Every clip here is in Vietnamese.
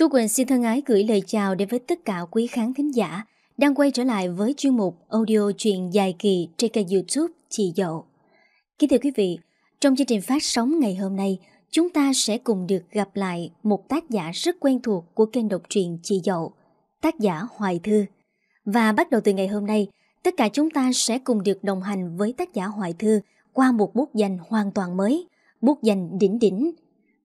Tu Quỳnh xin thân ái gửi lời chào đến với tất cả quý khán thính giả đang quay trở lại với chuyên mục audio truyện dài kỳ trên kênh youtube Chị Dậu. Kính thưa quý vị, trong chương trình phát sóng ngày hôm nay, chúng ta sẽ cùng được gặp lại một tác giả rất quen thuộc của kênh độc truyện Chị Dậu, tác giả Hoài Thư. Và bắt đầu từ ngày hôm nay, tất cả chúng ta sẽ cùng được đồng hành với tác giả Hoài Thư qua một bút danh hoàn toàn mới, bút danh đỉnh đỉnh.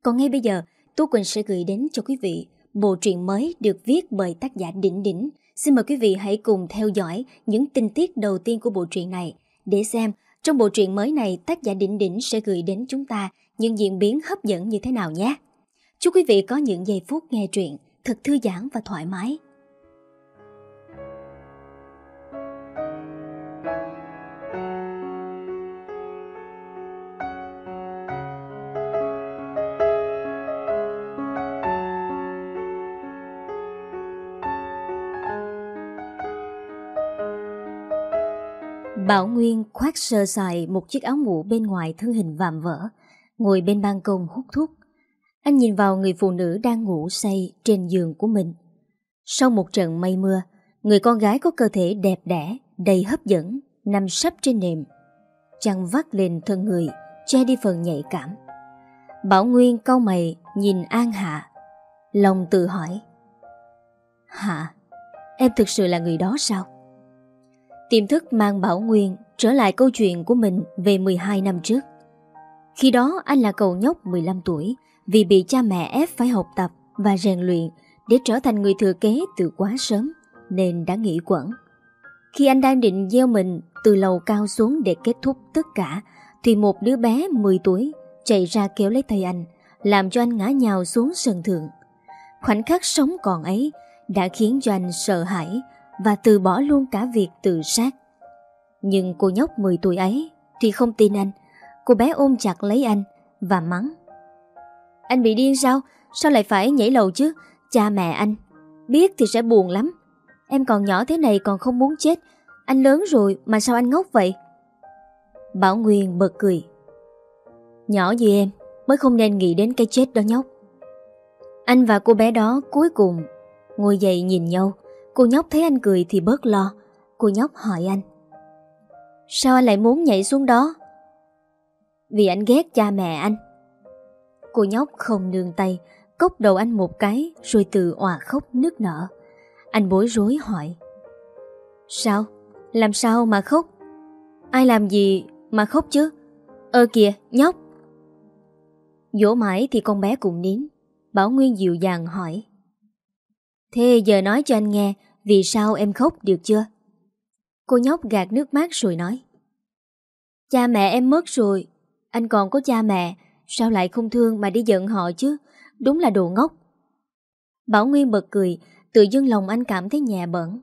Còn ngay bây giờ, Tu Quỳnh sẽ gửi đến cho quý vị bộ truyện mới được viết bởi tác giả Đỉnh Đỉnh. Xin mời quý vị hãy cùng theo dõi những tình tiết đầu tiên của bộ truyện này để xem, trong bộ truyện mới này, tác giả Đỉnh Đỉnh sẽ gửi đến chúng ta những diễn biến hấp dẫn như thế nào nhé. Chúc quý vị có những giây phút nghe truyện thật thư giãn và thoải mái. Bảo Nguyên khoác sơ sài một chiếc áo ngủ bên ngoài thân hình vạm vỡ, ngồi bên ban công hút thuốc. Anh nhìn vào người phụ nữ đang ngủ say trên giường của mình. Sau một trận mây mưa, người con gái có cơ thể đẹp đẽ, đầy hấp dẫn, nằm sấp trên nệm. Chăn vắt lên thân người, che đi phần nhạy cảm. Bảo Nguyên cau mày nhìn An Hạ. Lòng tự hỏi. Hạ, em thực sự là người đó sao? Tiềm thức mang Bảo Nguyên trở lại câu chuyện của mình về 12 năm trước. Khi đó anh là cậu nhóc 15 tuổi vì bị cha mẹ ép phải học tập và rèn luyện để trở thành người thừa kế từ quá sớm nên đã nghỉ quẩn. Khi anh đang định gieo mình từ lầu cao xuống để kết thúc tất cả, thì một đứa bé 10 tuổi chạy ra kéo lấy tay anh, làm cho anh ngã nhào xuống sân thượng. Khoảnh khắc sống còn ấy đã khiến cho anh sợ hãi và từ bỏ luôn cả việc tự sát. Nhưng cô nhóc 10 tuổi ấy thì không tin anh. Cô bé ôm chặt lấy anh và mắng. Anh bị điên sao? Sao lại phải nhảy lầu chứ? Cha mẹ anh. Biết thì sẽ buồn lắm. Em còn nhỏ thế này còn không muốn chết. Anh lớn rồi mà sao anh ngốc vậy? Bảo Nguyên bật cười. Nhỏ như em, mới không nên nghĩ đến cái chết đó nhóc. Anh và cô bé đó cuối cùng ngồi dậy nhìn nhau Cô nhóc thấy anh cười thì bớt lo. Cô nhóc hỏi anh. Sao anh lại muốn nhảy xuống đó? Vì anh ghét cha mẹ anh. Cô nhóc không nương tay Cốc đầu anh một cái Rồi từ òa khóc nước nở. Anh bối rối hỏi. Sao? Làm sao mà khóc? Ai làm gì mà khóc chứ? Ơ kìa, nhóc. Dỗ mãi thì con bé cũng nín. Bảo Nguyên dịu dàng hỏi. Thế giờ nói cho anh nghe, Vì sao em khóc được chưa? Cô nhóc gạt nước mắt rồi nói. Cha mẹ em mất rồi, Anh còn có cha mẹ, Sao lại không thương mà đi giận họ chứ? Đúng là đồ ngốc. Bảo Nguyên bật cười, Tự dưng lòng anh cảm thấy nhẹ bẩn.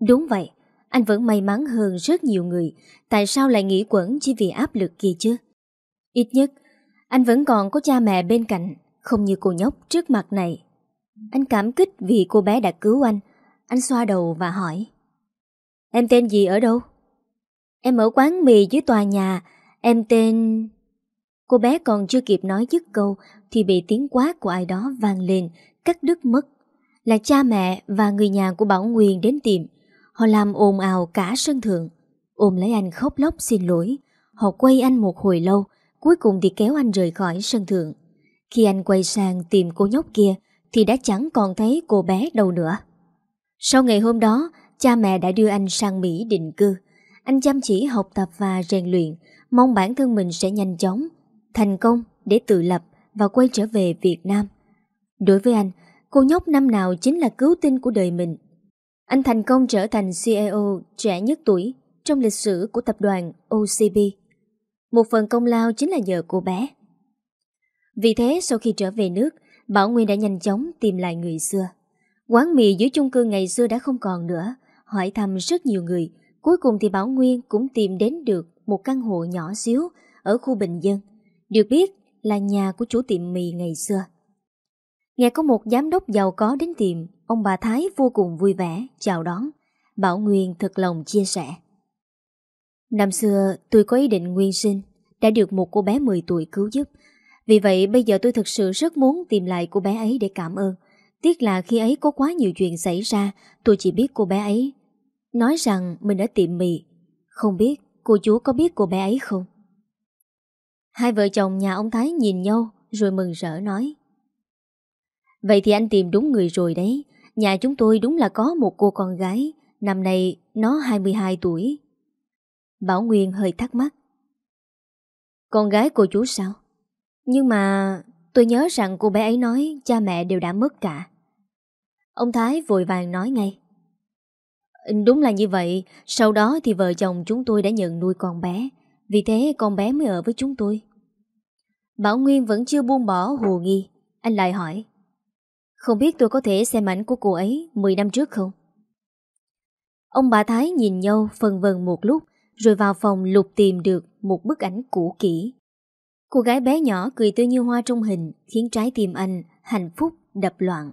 Đúng vậy, Anh vẫn may mắn hơn rất nhiều người, Tại sao lại nghĩ quẩn chỉ vì áp lực kia chứ? Ít nhất, Anh vẫn còn có cha mẹ bên cạnh, Không như cô nhóc trước mặt này anh cảm kích vì cô bé đã cứu anh. Anh xoa đầu và hỏi. Em tên gì ở đâu? Em ở quán mì dưới tòa nhà. Em tên... Cô bé còn chưa kịp nói dứt câu Thì bị tiếng quát của ai đó vang lên, Cắt đứt mất. Là cha mẹ và người nhà của Bảo Nguyên đến tìm. Họ làm ồn ào cả sân thượng. Ôm lấy anh khóc lóc xin lỗi. Họ quay anh một hồi lâu, Cuối cùng thì kéo anh rời khỏi sân thượng. Khi anh quay sang tìm cô nhóc kia thì đã chẳng còn thấy cô bé đâu nữa. Sau ngày hôm đó, cha mẹ đã đưa anh sang Mỹ định cư. Anh chăm chỉ học tập và rèn luyện, mong bản thân mình sẽ nhanh chóng, thành công để tự lập và quay trở về Việt Nam. Đối với anh, cô nhóc năm nào chính là cứu tinh của đời mình. Anh thành công trở thành CEO trẻ nhất tuổi trong lịch sử của tập đoàn OCB. Một phần công lao chính là nhờ cô bé. Vì thế sau khi trở về nước, Bảo Nguyên đã nhanh chóng tìm lại người xưa. Quán mì dưới chung cư ngày xưa đã không còn nữa, hỏi thăm rất nhiều người. Cuối cùng thì Bảo Nguyên cũng tìm đến được một căn hộ nhỏ xíu ở khu bình dân. Được biết là nhà của chủ tiệm mì ngày xưa. Nghe có một giám đốc giàu có đến tìm, ông bà Thái vô cùng vui vẻ, chào đón. Bảo Nguyên thật lòng chia sẻ. Năm xưa tôi có ý định nguyên sinh, đã được một cô bé 10 tuổi cứu giúp. Vì vậy, bây giờ tôi thực sự rất muốn tìm lại cô bé ấy để cảm ơn. Tiếc là khi ấy có quá nhiều chuyện xảy ra, Tôi chỉ biết cô bé ấy. Nói rằng mình ở tiệm mì Không biết cô chú có biết cô bé ấy không? Hai vợ chồng nhà ông Thái nhìn nhau, Rồi mừng rỡ nói. Vậy thì anh tìm đúng người rồi đấy. Nhà chúng tôi đúng là có một cô con gái. Năm nay nó 22 tuổi. Bảo Nguyên hơi thắc mắc. Con gái cô chú sao? Nhưng mà tôi nhớ rằng cô bé ấy nói cha mẹ đều đã mất cả. Ông Thái vội vàng nói ngay. Đúng là như vậy, Sau đó thì vợ chồng chúng tôi đã nhận nuôi con bé. Vì thế con bé mới ở với chúng tôi. Bảo Nguyên vẫn chưa buông bỏ hồ nghi. Anh lại hỏi, Không biết tôi có thể xem ảnh của cô ấy 10 năm trước không? Ông bà Thái nhìn nhau phân vân một lúc, Rồi vào phòng lục tìm được một bức ảnh cũ kỹ. Cô gái bé nhỏ cười tươi như hoa trong hình, Khiến trái tim anh hạnh phúc, đập loạn.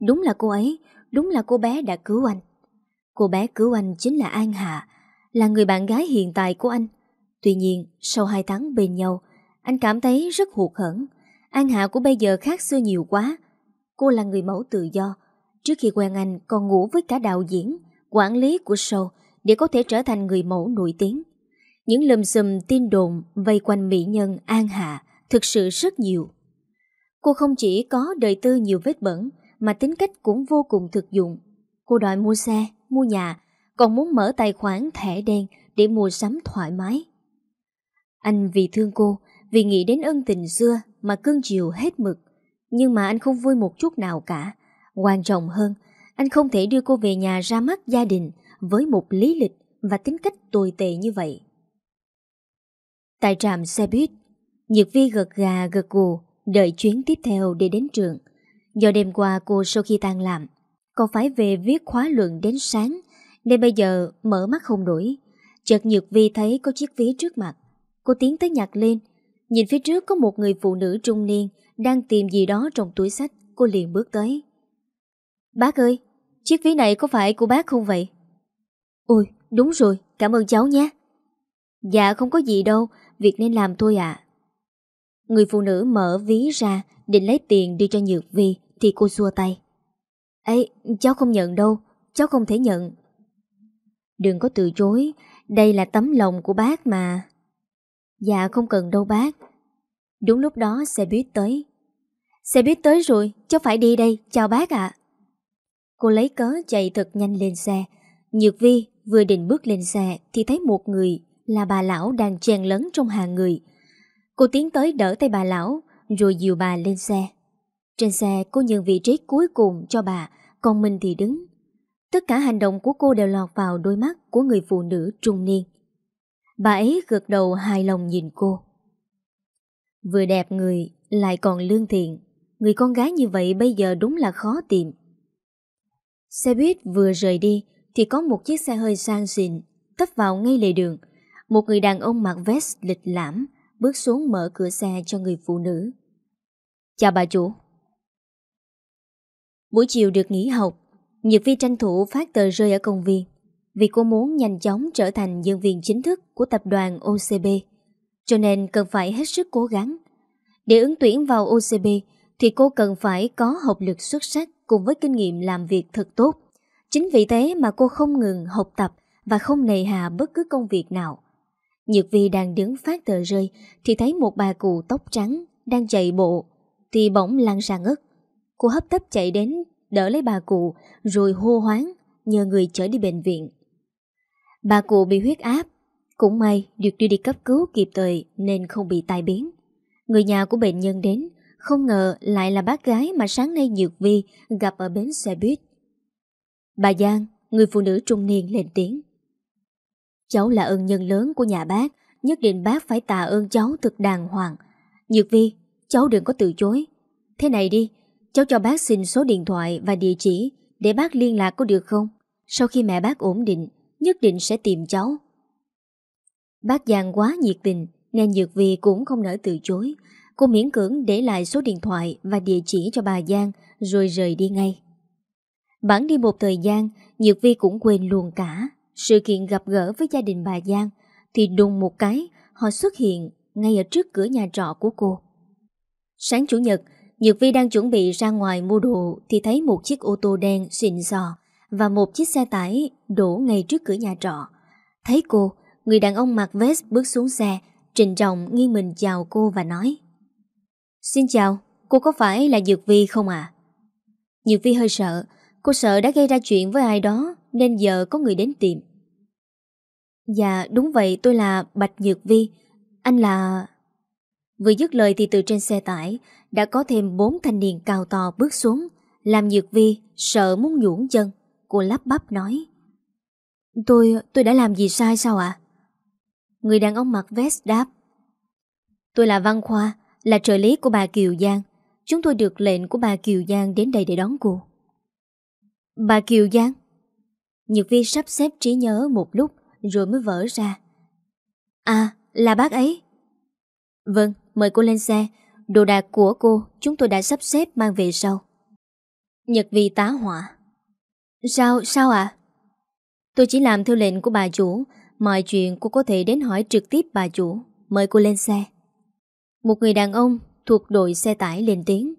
Đúng là cô ấy, Đúng là cô bé đã cứu anh. Cô bé cứu anh chính là An Hạ, Là người bạn gái hiện tại của anh. Tuy nhiên, sau hai tháng bên nhau, Anh cảm thấy rất hụt hẫng. An Hạ của bây giờ khác xưa nhiều quá. Cô là người mẫu tự do. Trước khi quen anh, còn ngủ với cả đạo diễn, Quản lý của show Để có thể trở thành người mẫu nổi tiếng. Những lầm xùm tin đồn Vây quanh mỹ nhân An Hạ Thực sự rất nhiều. Cô không chỉ có đời tư nhiều vết bẩn Mà tính cách cũng vô cùng thực dụng. Cô đòi mua xe, mua nhà Còn muốn mở tài khoản thẻ đen Để mua sắm thoải mái. Anh vì thương cô Vì nghĩ đến ân tình xưa Mà cưng chiều hết mực. Nhưng mà anh không vui một chút nào cả. Quan trọng hơn Anh không thể đưa cô về nhà ra mắt gia đình Với một lý lịch Và tính cách tồi tệ như vậy. Tại trạm xe buýt Nhật Vi gật gà gật gù Đợi chuyến tiếp theo để đến trường. Do đêm qua cô sau khi tan làm Còn phải về viết khóa luận đến sáng Nên bây giờ mở mắt không nổi Chợt Nhược Vi thấy có chiếc ví trước mặt. Cô tiến tới nhặt lên. Nhìn phía trước có một người phụ nữ trung niên Đang tìm gì đó trong túi sách. Cô liền bước tới. Bác ơi, chiếc ví này có phải của bác không vậy? Ôi, đúng rồi, cảm ơn cháu nhé. Dạ không có gì đâu Việc nên làm thôi ạ. Người phụ nữ mở ví ra, Định lấy tiền đưa cho Nhược Vi, Thì cô xua tay. Ê, cháu không nhận đâu, Cháu không thể nhận. Đừng có từ chối, Đây là tấm lòng của bác mà. Dạ không cần đâu bác. Đúng lúc đó xe buýt tới. Xe buýt tới rồi, Cháu phải đi đây, Chào bác ạ. Cô lấy cớ chạy thật nhanh lên xe. Nhược Vi vừa định bước lên xe Thì thấy một người là bà lão đang chen lấn trong hàng người. Cô tiến tới đỡ tay bà lão, Rồi dìu bà lên xe. Trên xe cô nhường vị trí cuối cùng cho bà, Còn mình thì đứng. Tất cả hành động của cô đều lọt vào đôi mắt Của người phụ nữ trung niên. Bà ấy gật đầu hài lòng nhìn cô. Vừa đẹp người, Lại còn lương thiện. Người con gái như vậy bây giờ đúng là khó tìm. Xe buýt vừa rời đi, Thì có một chiếc xe hơi sang xịn, Tấp vào ngay lề đường. Một người đàn ông mặc vest lịch lãm Bước xuống mở cửa xe cho người phụ nữ. Chào bà chủ. Buổi chiều được nghỉ học, Nhật Vi tranh thủ phát tờ rơi ở công viên Vì cô muốn nhanh chóng trở thành nhân viên chính thức của tập đoàn OCB Cho nên cần phải hết sức cố gắng. Để ứng tuyển vào OCB Thì cô cần phải có học lực xuất sắc Cùng với kinh nghiệm làm việc thật tốt. Chính vì thế mà cô không ngừng học tập Và không nề hà bất cứ công việc nào. Nhược Vi đang đứng phát tờ rơi, Thì thấy một bà cụ tóc trắng Đang chạy bộ, Thì bỗng lăn ra ngất. Cô hấp tấp chạy đến, đỡ lấy bà cụ, Rồi hô hoáng, Nhờ người chở đi bệnh viện. Bà cụ bị huyết áp, Cũng may được đưa đi cấp cứu kịp thời Nên không bị tai biến. Người nhà của bệnh nhân đến, Không ngờ lại là bác gái mà sáng nay Nhược Vi Gặp ở bến xe buýt. Bà Giang, Người phụ nữ trung niên lên tiếng. Cháu là ơn nhân lớn của nhà bác, Nhất định bác phải tạ ơn cháu thật đàng hoàng. Nhược Vi, Cháu đừng có từ chối. Thế này đi, Cháu cho bác xin số điện thoại và địa chỉ Để bác liên lạc có được không? Sau khi mẹ bác ổn định, Nhất định sẽ tìm cháu. Bác Giang quá nhiệt tình, Nên Nhược Vi cũng không nỡ từ chối. Cô miễn cưỡng để lại số điện thoại Và địa chỉ cho bà Giang, Rồi rời đi ngay. Bản đi một thời gian, Nhược Vi cũng quên luôn cả sự kiện gặp gỡ với gia đình bà Giang thì đùng một cái họ xuất hiện ngay ở trước cửa nhà trọ của cô. Sáng Chủ nhật, Nhược Vi đang chuẩn bị ra ngoài mua đồ thì thấy một chiếc ô tô đen xịn sò và một chiếc xe tải đổ ngay trước cửa nhà trọ. Thấy cô, người đàn ông mặc vest bước xuống xe, trình trọng nghiêng mình chào cô và nói Xin chào, cô có phải là Nhược Vi không ạ? À? Dược Vi hơi sợ, cô sợ đã gây ra chuyện với ai đó nên giờ có người đến tìm. Dạ, đúng vậy, tôi là Bạch nhược Vi. Anh là... Vừa dứt lời thì từ trên xe tải đã có thêm bốn thanh niên cao to bước xuống, làm nhược Vi sợ muốn nhũn chân. Cô lắp bắp nói Tôi, tôi đã làm gì sai sao ạ? Người đàn ông mặc vest đáp Tôi là Văn Khoa, là trợ lý của bà Kiều Giang. Chúng tôi được lệnh của bà Kiều Giang đến đây để đón cô. Bà Kiều Giang? nhược Vi sắp xếp trí nhớ một lúc rồi mới vỡ ra. À, là bác ấy. Vâng, mời cô lên xe. Đồ đạc của cô chúng tôi đã sắp xếp mang về sau. Nhật Vi tá hỏa. Sao, sao ạ? À? Tôi chỉ làm theo lệnh của bà chủ Mọi chuyện cô có thể đến hỏi trực tiếp bà chủ Mời cô lên xe Một người đàn ông thuộc đội xe tải lên tiếng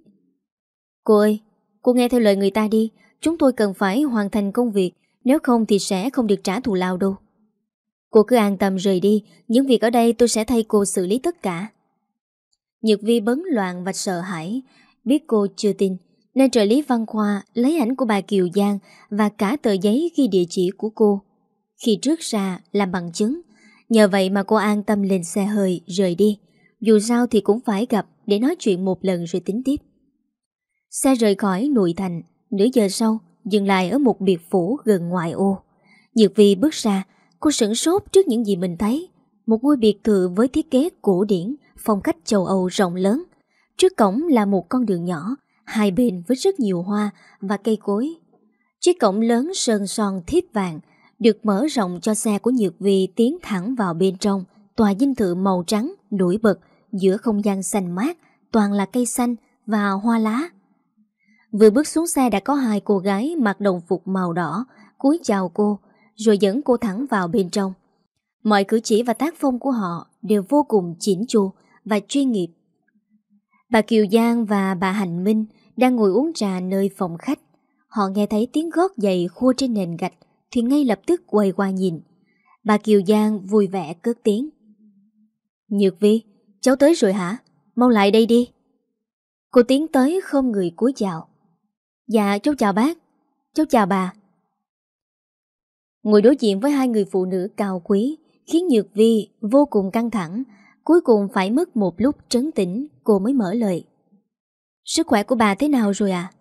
Cô ơi Cô nghe theo lời người ta đi Chúng tôi cần phải hoàn thành công việc Nếu không thì sẽ không được trả thù lao đâu Cô cứ an tâm rời đi Những việc ở đây tôi sẽ thay cô xử lý tất cả Nhược vi bấn loạn và sợ hãi Biết cô chưa tin nên trợ lý văn khoa lấy ảnh của bà Kiều Giang và cả tờ giấy ghi địa chỉ của cô. Khi trước ra làm bằng chứng, nhờ vậy mà cô an tâm lên xe hơi rời đi. Dù sao thì cũng phải gặp để nói chuyện một lần rồi tính tiếp. Xe rời khỏi nội thành, nửa giờ sau dừng lại ở một biệt phủ gần ngoại ô. nhược Vi bước ra, cô sửng sốt trước những gì mình thấy. Một ngôi biệt thự với thiết kế cổ điển, phong cách châu Âu rộng lớn. Trước cổng là một con đường nhỏ, hai bên với rất nhiều hoa và cây cối. Chiếc cổng lớn sơn son thiếp vàng được mở rộng cho xe của Nhược Vi tiến thẳng vào bên trong tòa dinh thự màu trắng nổi bật giữa không gian xanh mát, toàn là cây xanh và hoa lá. Vừa bước xuống xe đã có hai cô gái mặc đồng phục màu đỏ cúi chào cô rồi dẫn cô thẳng vào bên trong. Mọi cử chỉ và tác phong của họ đều vô cùng chỉnh chu và chuyên nghiệp. Bà Kiều Giang và bà Hành Minh đang ngồi uống trà nơi phòng khách. Họ nghe thấy tiếng gót giày khua trên nền gạch thì ngay lập tức quay qua nhìn. Bà Kiều Giang vui vẻ cất tiếng. Nhược Vi, cháu tới rồi hả? Mau lại đây đi. Cô tiến tới không người cúi chào. Dạ, cháu chào bác. Cháu chào bà. Ngồi đối diện với hai người phụ nữ cao quý, khiến Nhược Vi vô cùng căng thẳng. Cuối cùng phải mất một lúc trấn tĩnh, cô mới mở lời. Sức khỏe của bà thế nào rồi à?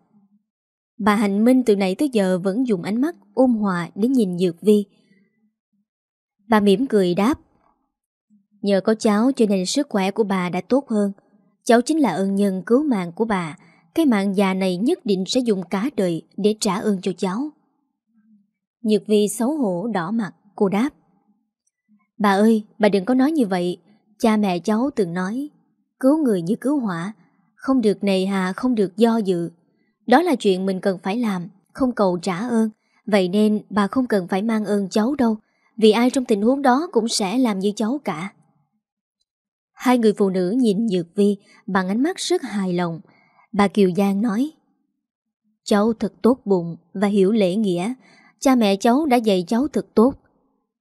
Bà Hạnh Minh từ nãy tới giờ vẫn dùng ánh mắt ôn hòa để nhìn Nhược Vi. Bà mỉm cười đáp. Nhờ có cháu cho nên sức khỏe của bà đã tốt hơn. Cháu chính là ơn nhân cứu mạng của bà. Cái mạng già này nhất định sẽ dùng cả đời để trả ơn cho cháu. Nhược Vi xấu hổ đỏ mặt, cô đáp. Bà ơi, bà đừng có nói như vậy. Cha mẹ cháu từng nói, cứu người như cứu hỏa, không được nề hà, không được do dự. Đó là chuyện mình cần phải làm, không cầu trả ơn. Vậy nên bà không cần phải mang ơn cháu đâu, vì ai trong tình huống đó cũng sẽ làm như cháu cả. Hai người phụ nữ nhìn Nhược Vi bằng ánh mắt rất hài lòng. Bà Kiều Giang nói, Cháu thật tốt bụng và hiểu lễ nghĩa. Cha mẹ cháu đã dạy cháu thật tốt.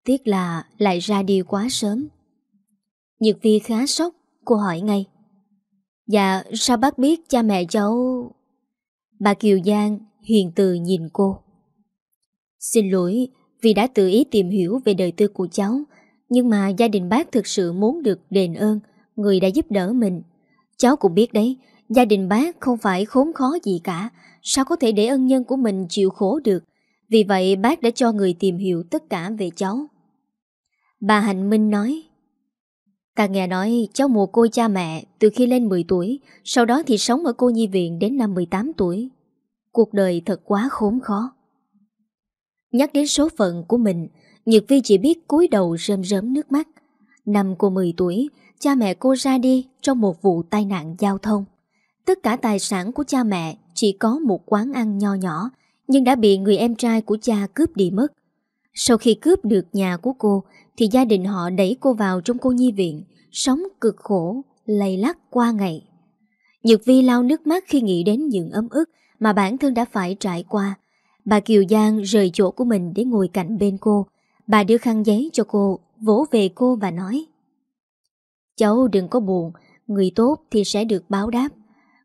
Tiếc là lại ra đi quá sớm. Nhật Vi khá sốc, cô hỏi ngay. Dạ, sao bác biết cha mẹ cháu... Bà Kiều Giang hiền từ nhìn cô. Xin lỗi vì đã tự ý tìm hiểu về đời tư của cháu, nhưng mà gia đình bác thực sự muốn được đền ơn người đã giúp đỡ mình. Cháu cũng biết đấy, gia đình bác không phải khốn khó gì cả, sao có thể để ân nhân của mình chịu khổ được. Vì vậy bác đã cho người tìm hiểu tất cả về cháu. Bà Hạnh Minh nói, Ta nghe nói cháu mồ côi cha mẹ từ khi lên 10 tuổi, sau đó thì sống ở cô nhi viện đến năm 18 tuổi. Cuộc đời thật quá khốn khó. Nhắc đến số phận của mình, Nhật Vi chỉ biết cúi đầu rơm rớm nước mắt. Năm cô 10 tuổi, cha mẹ cô ra đi trong một vụ tai nạn giao thông. Tất cả tài sản của cha mẹ chỉ có một quán ăn nho nhỏ, nhưng đã bị người em trai của cha cướp đi mất. Sau khi cướp được nhà của cô, thì gia đình họ đẩy cô vào trong cô nhi viện, sống cực khổ, lầy lắc qua ngày. Nhược Vi lau nước mắt khi nghĩ đến những ấm ức mà bản thân đã phải trải qua. Bà Kiều Giang rời chỗ của mình để ngồi cạnh bên cô. Bà đưa khăn giấy cho cô, vỗ về cô và nói Cháu đừng có buồn, người tốt thì sẽ được báo đáp.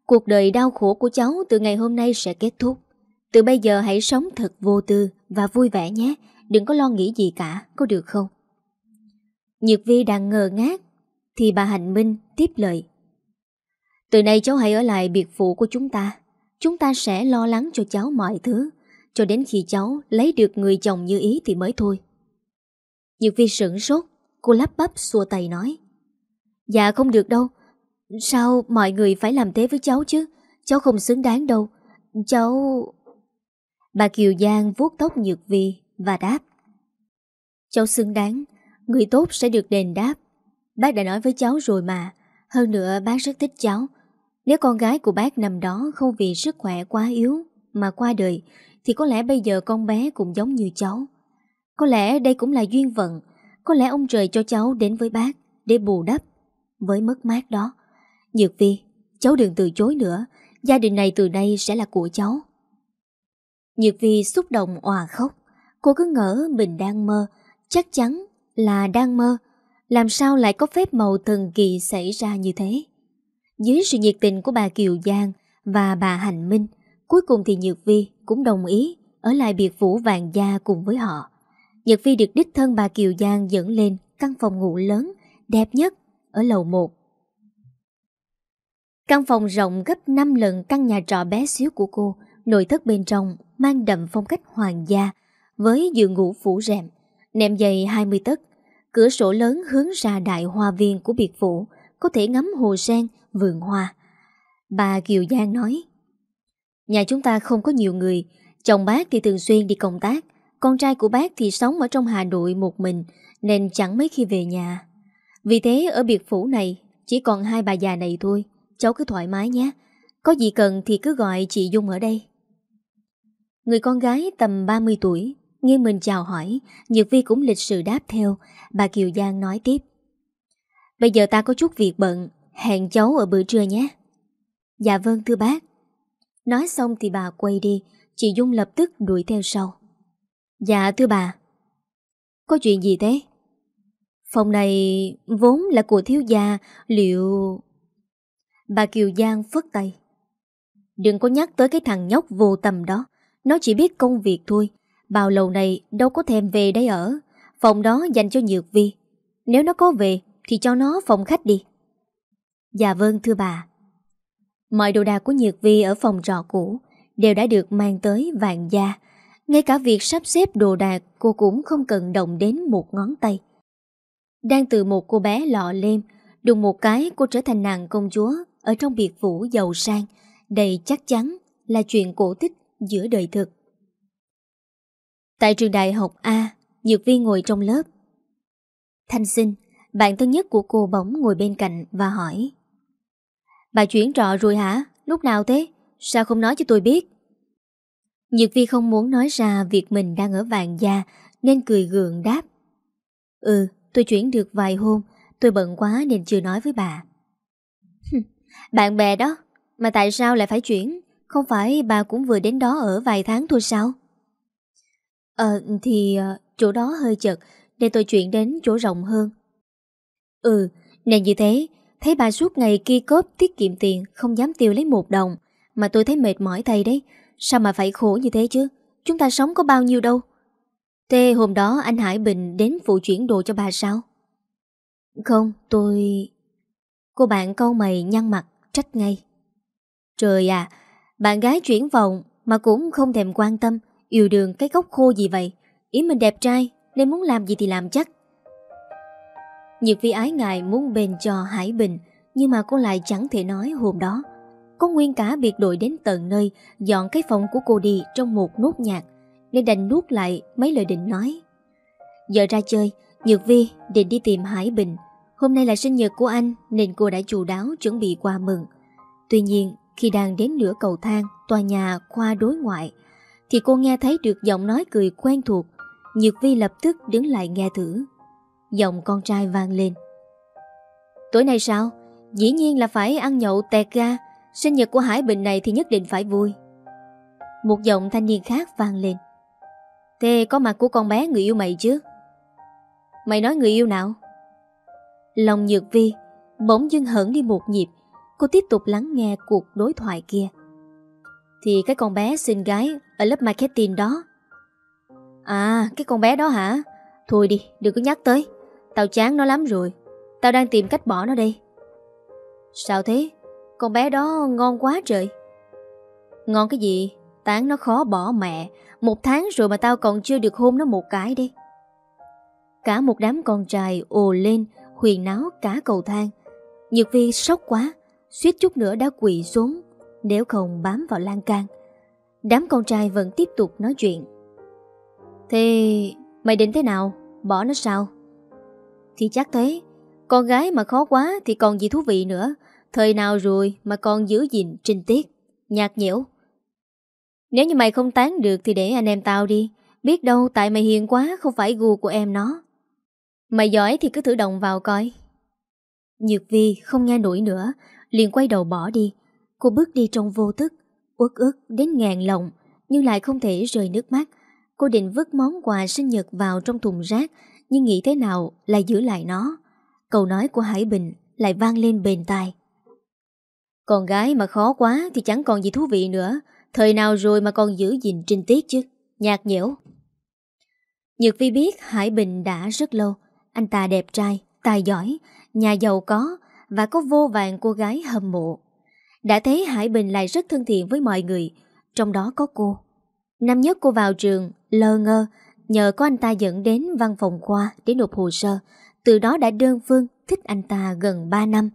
Cuộc đời đau khổ của cháu từ ngày hôm nay sẽ kết thúc. Từ bây giờ hãy sống thật vô tư và vui vẻ nhé, đừng có lo nghĩ gì cả, có được không? Nhược Vi đang ngờ ngác, thì bà Hạnh Minh tiếp lời. Từ nay cháu hãy ở lại biệt phụ của chúng ta. Chúng ta sẽ lo lắng cho cháu mọi thứ, cho đến khi cháu lấy được người chồng như ý thì mới thôi. Nhược Vi sửng sốt, cô lắp bắp xua tay nói. Dạ không được đâu, sao mọi người phải làm thế với cháu chứ? Cháu không xứng đáng đâu. Cháu... Bà Kiều Giang vuốt tóc Nhược Vi và đáp. Cháu xứng đáng, người tốt sẽ được đền đáp. Bác đã nói với cháu rồi mà, hơn nữa bác rất thích cháu. Nếu con gái của bác nằm đó không vì sức khỏe quá yếu mà qua đời, thì có lẽ bây giờ con bé cũng giống như cháu. Có lẽ đây cũng là duyên vận, có lẽ ông trời cho cháu đến với bác để bù đắp với mất mát đó. Nhược Vi, cháu đừng từ chối nữa, gia đình này từ nay sẽ là của cháu. Nhược Vi xúc động òa khóc, cô cứ ngỡ mình đang mơ, chắc chắn là đang mơ, làm sao lại có phép màu thần kỳ xảy ra như thế. Dưới sự nhiệt tình của bà Kiều Giang và bà Hành Minh, cuối cùng thì Nhược Vi cũng đồng ý ở lại biệt phủ vàng gia cùng với họ. Nhật Vi được đích thân bà Kiều Giang dẫn lên căn phòng ngủ lớn, đẹp nhất ở lầu 1. Căn phòng rộng gấp 5 lần căn nhà trọ bé xíu của cô, nội thất bên trong mang đậm phong cách hoàng gia với giường ngủ phủ rèm, nệm dày 20 tấc, cửa sổ lớn hướng ra đại hoa viên của biệt phủ, có thể ngắm hồ sen, vườn hoa. Bà Kiều Giang nói, Nhà chúng ta không có nhiều người, chồng bác thì thường xuyên đi công tác, con trai của bác thì sống ở trong Hà Nội một mình nên chẳng mấy khi về nhà. Vì thế ở biệt phủ này chỉ còn hai bà già này thôi, cháu cứ thoải mái nhé. Có gì cần thì cứ gọi chị Dung ở đây. Người con gái tầm 30 tuổi, nghe mình chào hỏi, Nhược Vi cũng lịch sự đáp theo, bà Kiều Giang nói tiếp. Bây giờ ta có chút việc bận, hẹn cháu ở bữa trưa nhé. Dạ vâng thưa bác. Nói xong thì bà quay đi, chị Dung lập tức đuổi theo sau. Dạ thưa bà. Có chuyện gì thế? Phòng này vốn là của thiếu gia, liệu... Bà Kiều Giang phất tay. Đừng có nhắc tới cái thằng nhóc vô tầm đó. Nó chỉ biết công việc thôi. Bao lâu này đâu có thèm về đây ở. Phòng đó dành cho Nhược Vi. Nếu nó có về thì cho nó phòng khách đi. Dạ vâng thưa bà. Mọi đồ đạc của Nhược Vi ở phòng trọ cũ đều đã được mang tới vạn gia. Ngay cả việc sắp xếp đồ đạc cô cũng không cần động đến một ngón tay. Đang từ một cô bé lọ lem, đùng một cái cô trở thành nàng công chúa ở trong biệt phủ giàu sang, đầy chắc chắn là chuyện cổ tích giữa đời thực. Tại trường đại học A, Nhược Vi ngồi trong lớp. Thanh sinh, bạn thân nhất của cô bỗng ngồi bên cạnh và hỏi. Bà chuyển trọ rồi hả? Lúc nào thế? Sao không nói cho tôi biết? Nhược Vi không muốn nói ra việc mình đang ở vàng gia nên cười gượng đáp. Ừ, tôi chuyển được vài hôm, tôi bận quá nên chưa nói với bà. Bạn bè đó, mà tại sao lại phải chuyển? Không phải bà cũng vừa đến đó ở vài tháng thôi sao? Ờ, thì ờ, chỗ đó hơi chật, để tôi chuyển đến chỗ rộng hơn. Ừ, nên như thế, thấy bà suốt ngày kia cốp tiết kiệm tiền, không dám tiêu lấy một đồng, mà tôi thấy mệt mỏi tay đấy. Sao mà phải khổ như thế chứ? Chúng ta sống có bao nhiêu đâu? Thế hôm đó anh Hải Bình đến phụ chuyển đồ cho bà sao? Không, tôi... Cô bạn câu mày nhăn mặt, trách ngay. Trời à, bạn gái chuyển vòng mà cũng không thèm quan tâm, yêu đường cái gốc khô gì vậy. Ý mình đẹp trai, nên muốn làm gì thì làm chắc. Nhược vi ái ngại muốn bền cho Hải Bình, nhưng mà cô lại chẳng thể nói hôm đó. Có nguyên cả biệt đội đến tận nơi Dọn cái phòng của cô đi trong một nốt nhạc Nên đành nuốt lại mấy lời định nói Giờ ra chơi Nhược Vi định đi tìm Hải Bình Hôm nay là sinh nhật của anh Nên cô đã chủ đáo chuẩn bị quà mừng Tuy nhiên khi đang đến nửa cầu thang, Tòa nhà khoa đối ngoại, Thì cô nghe thấy được giọng nói cười quen thuộc. Nhược Vi lập tức đứng lại nghe thử. Giọng con trai vang lên. Tối nay sao? Dĩ nhiên là phải ăn nhậu tẹt ga. Sinh nhật của Hải Bình này thì nhất định phải vui. Một giọng thanh niên khác vang lên. Thế có mặt của con bé người yêu mày chứ? Mày nói người yêu nào? Lòng nhược vi Bỗng dưng hẳn đi một nhịp. Cô tiếp tục lắng nghe cuộc đối thoại kia. Thì cái con bé xinh gái Ở lớp marketing đó. À cái con bé đó hả? Thôi đi, đừng có nhắc tới. Tao chán nó lắm rồi. Tao đang tìm cách bỏ nó đây. Sao thế? Con bé đó ngon quá trời. Ngon cái gì? Tán nó khó bỏ mẹ. Một tháng rồi mà tao còn chưa được hôn nó một cái đi. Cả một đám con trai ồ lên, Huyền náo cả cầu thang. Nhược vi sốc quá suýt chút nữa đã quỵ xuống, Nếu không bám vào lan can. Đám con trai vẫn tiếp tục nói chuyện. Thế, mày định thế nào? Bỏ nó sao? Thì chắc thế, Con gái mà khó quá thì còn gì thú vị nữa. Thời nào rồi mà còn giữ gìn, trinh tiết, Nhạt nhẽo? Nếu như mày không tán được Thì để anh em tao đi. Biết đâu tại mày hiền quá, Không phải gu của em nó. Mày giỏi thì cứ thử động vào coi. Nhược vi không nghe nổi nữa liền quay đầu bỏ đi. Cô bước đi trong vô thức Uất ức đến ngàn lòng Nhưng lại không thể rời nước mắt. Cô định vứt món quà sinh nhật vào trong thùng rác Nhưng nghĩ thế nào lại giữ lại nó. Câu nói của Hải Bình Lại vang lên bền tai. Con gái mà khó quá Thì chẳng còn gì thú vị nữa. Thời nào rồi mà còn giữ gìn trinh tiết chứ? Nhạt nhẽo. Nhược Vi biết Hải Bình đã rất lâu. Anh ta đẹp trai, tài giỏi Nhà giàu có và có vô vàng cô gái hâm mộ. Đã thấy Hải Bình lại rất thân thiện với mọi người, Trong đó có cô. Năm nhất cô vào trường, Lơ ngơ, Nhờ có anh ta dẫn đến văn phòng khoa Để nộp hồ sơ. Từ đó đã đơn phương thích anh ta gần 3 năm.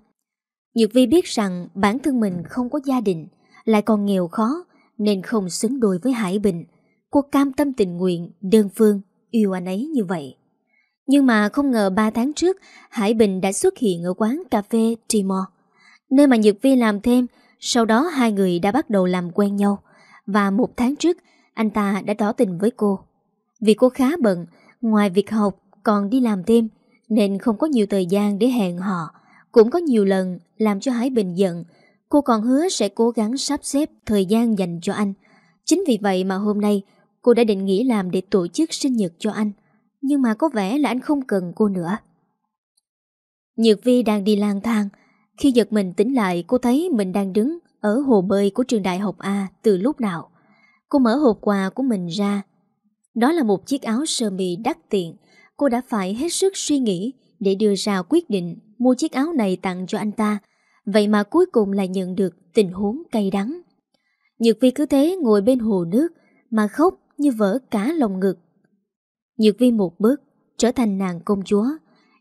Nhược Vi biết rằng bản thân mình không có gia đình, Lại còn nghèo khó, Nên không xứng đôi với Hải Bình. Cô cam tâm tình nguyện, Đơn phương yêu anh ấy như vậy. Nhưng mà không ngờ 3 tháng trước, Hải Bình đã xuất hiện ở quán cà phê Timor Nơi mà Nhật Vi làm thêm, Sau đó hai người đã bắt đầu làm quen nhau. Và một tháng trước, Anh ta đã tỏ tình với cô. Vì cô khá bận, Ngoài việc học còn đi làm thêm, Nên không có nhiều thời gian để hẹn họ Cũng có nhiều lần làm cho Hải Bình giận, Cô còn hứa sẽ cố gắng sắp xếp thời gian dành cho anh. Chính vì vậy mà hôm nay, Cô đã định nghỉ làm để tổ chức sinh nhật cho anh. Nhưng mà có vẻ là anh không cần cô nữa. Nhược Vi đang đi lang thang. Khi giật mình tỉnh lại, cô thấy mình đang đứng Ở hồ bơi của trường đại học A từ lúc nào. Cô mở hộp quà của mình ra. Đó là một chiếc áo sơ mi đắt tiền. Cô đã phải hết sức suy nghĩ Để đưa ra quyết định Mua chiếc áo này tặng cho anh ta. Vậy mà cuối cùng lại nhận được tình huống cay đắng. Nhược Vi cứ thế ngồi bên hồ nước Mà khóc như vỡ cả lòng ngực. Nhược Vi một bước, Trở thành nàng công chúa.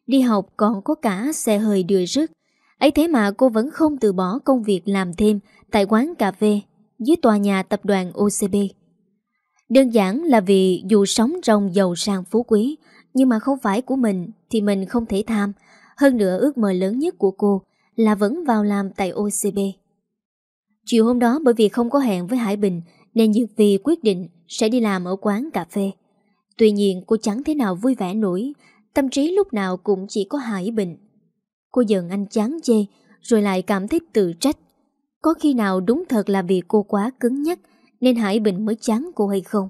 Đi học còn có cả xe hơi đưa rước. Ấy thế mà cô vẫn không từ bỏ công việc làm thêm Tại quán cà phê Dưới tòa nhà tập đoàn OCB Đơn giản là vì dù sống trong giàu sang phú quý, Nhưng mà không phải của mình Thì mình không thể tham. Hơn nữa ước mơ lớn nhất của cô Là vẫn vào làm tại OCB Chiều hôm đó bởi vì không có hẹn với Hải Bình Nên Dược Vi quyết định Sẽ đi làm ở quán cà phê. Tuy nhiên, cô chẳng thế nào vui vẻ nổi. Tâm trí lúc nào cũng chỉ có Hải Bình. Cô giận anh chán chê, Rồi lại cảm thấy tự trách. Có khi nào đúng thật là vì cô quá cứng nhắc, Nên Hải Bình mới chán cô hay không?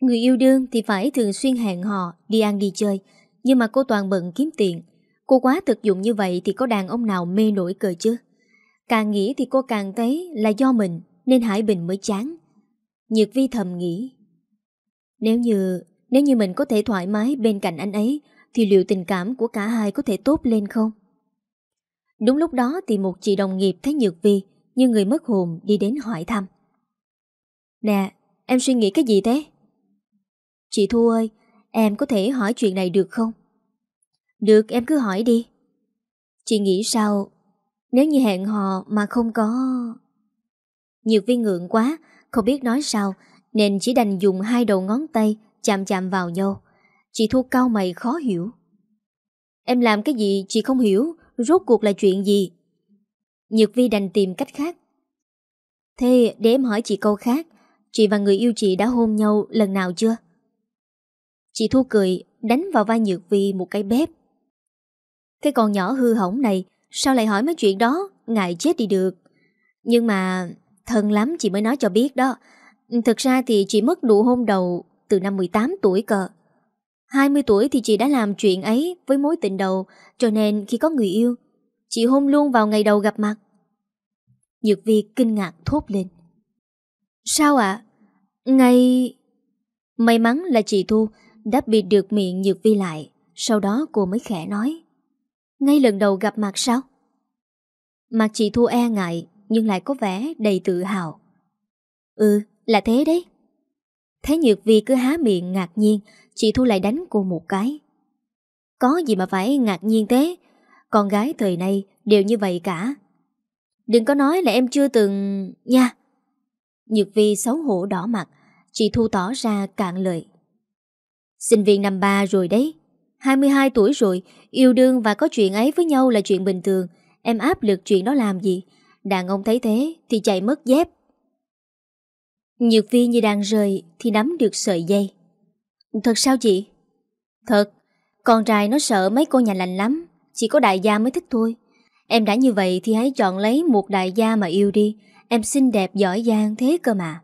Người yêu đương thì phải thường xuyên hẹn hò, Đi ăn đi chơi. Nhưng mà cô toàn bận kiếm tiền. Cô quá thực dụng như vậy thì có đàn ông nào mê nổi cờ chứ? Càng nghĩ thì cô càng thấy là do mình, Nên Hải Bình mới chán. Nhược vi thầm nghĩ. Nếu như Nếu như mình có thể thoải mái bên cạnh anh ấy Thì liệu tình cảm của cả hai có thể tốt lên không? Đúng lúc đó thì một chị đồng nghiệp thấy Nhược Vi Như người mất hồn đi đến hỏi thăm Nè, em suy nghĩ cái gì thế? Chị Thu ơi, em có thể hỏi chuyện này được không? Được, em cứ hỏi đi. Chị nghĩ sao nếu như hẹn hò mà không có... Nhược vi ngượng quá, không biết nói sao, nên chỉ đành dùng hai đầu ngón tay chạm chạm vào nhau. Chị Thu cao mày khó hiểu. Em làm cái gì chị không hiểu, rốt cuộc là chuyện gì? Nhược vi đành tìm cách khác. Thế để em hỏi chị câu khác, chị và người yêu chị đã hôn nhau lần nào chưa? Chị Thu cười, đánh vào vai Nhược vi một cái bếp. Cái con nhỏ hư hỏng này Sao lại hỏi mấy chuyện đó Ngại chết đi được Nhưng mà thân lắm chị mới nói cho biết đó. Thực ra thì chị mất nụ hôn đầu từ năm 18 tuổi cờ. 20 tuổi thì chị đã làm chuyện ấy với mối tình đầu cho nên khi có người yêu, chị hôn luôn vào ngày đầu gặp mặt. Nhược Vi kinh ngạc thốt lên. Sao ạ? Ngày... May mắn là chị Thu đã bị được miệng Nhược Vi lại. Sau đó cô mới khẽ nói. Ngay lần đầu gặp mặt sao? Mặt chị Thu e ngại nhưng lại có vẻ đầy tự hào. Ừ, là thế đấy. Thấy Nhược Vi cứ há miệng ngạc nhiên, chị Thu lại đánh cô một cái. Có gì mà phải ngạc nhiên thế? Con gái thời nay đều như vậy cả. Đừng có nói là em chưa từng... nha. Nhược Vi xấu hổ đỏ mặt, chị Thu tỏ ra cạn lời. Sinh viên năm ba rồi đấy. 22 tuổi rồi, yêu đương và có chuyện ấy với nhau là chuyện bình thường. Em áp lực chuyện đó làm gì? Đàn ông thấy thế thì chạy mất dép. Nhược Vi như đang rời thì nắm được sợi dây. Thật sao chị? Thật, con trai nó sợ mấy cô nhà lành lắm, chỉ có đại gia mới thích thôi. Em đã như vậy thì hãy chọn lấy một đại gia mà yêu đi, em xinh đẹp giỏi giang thế cơ mà.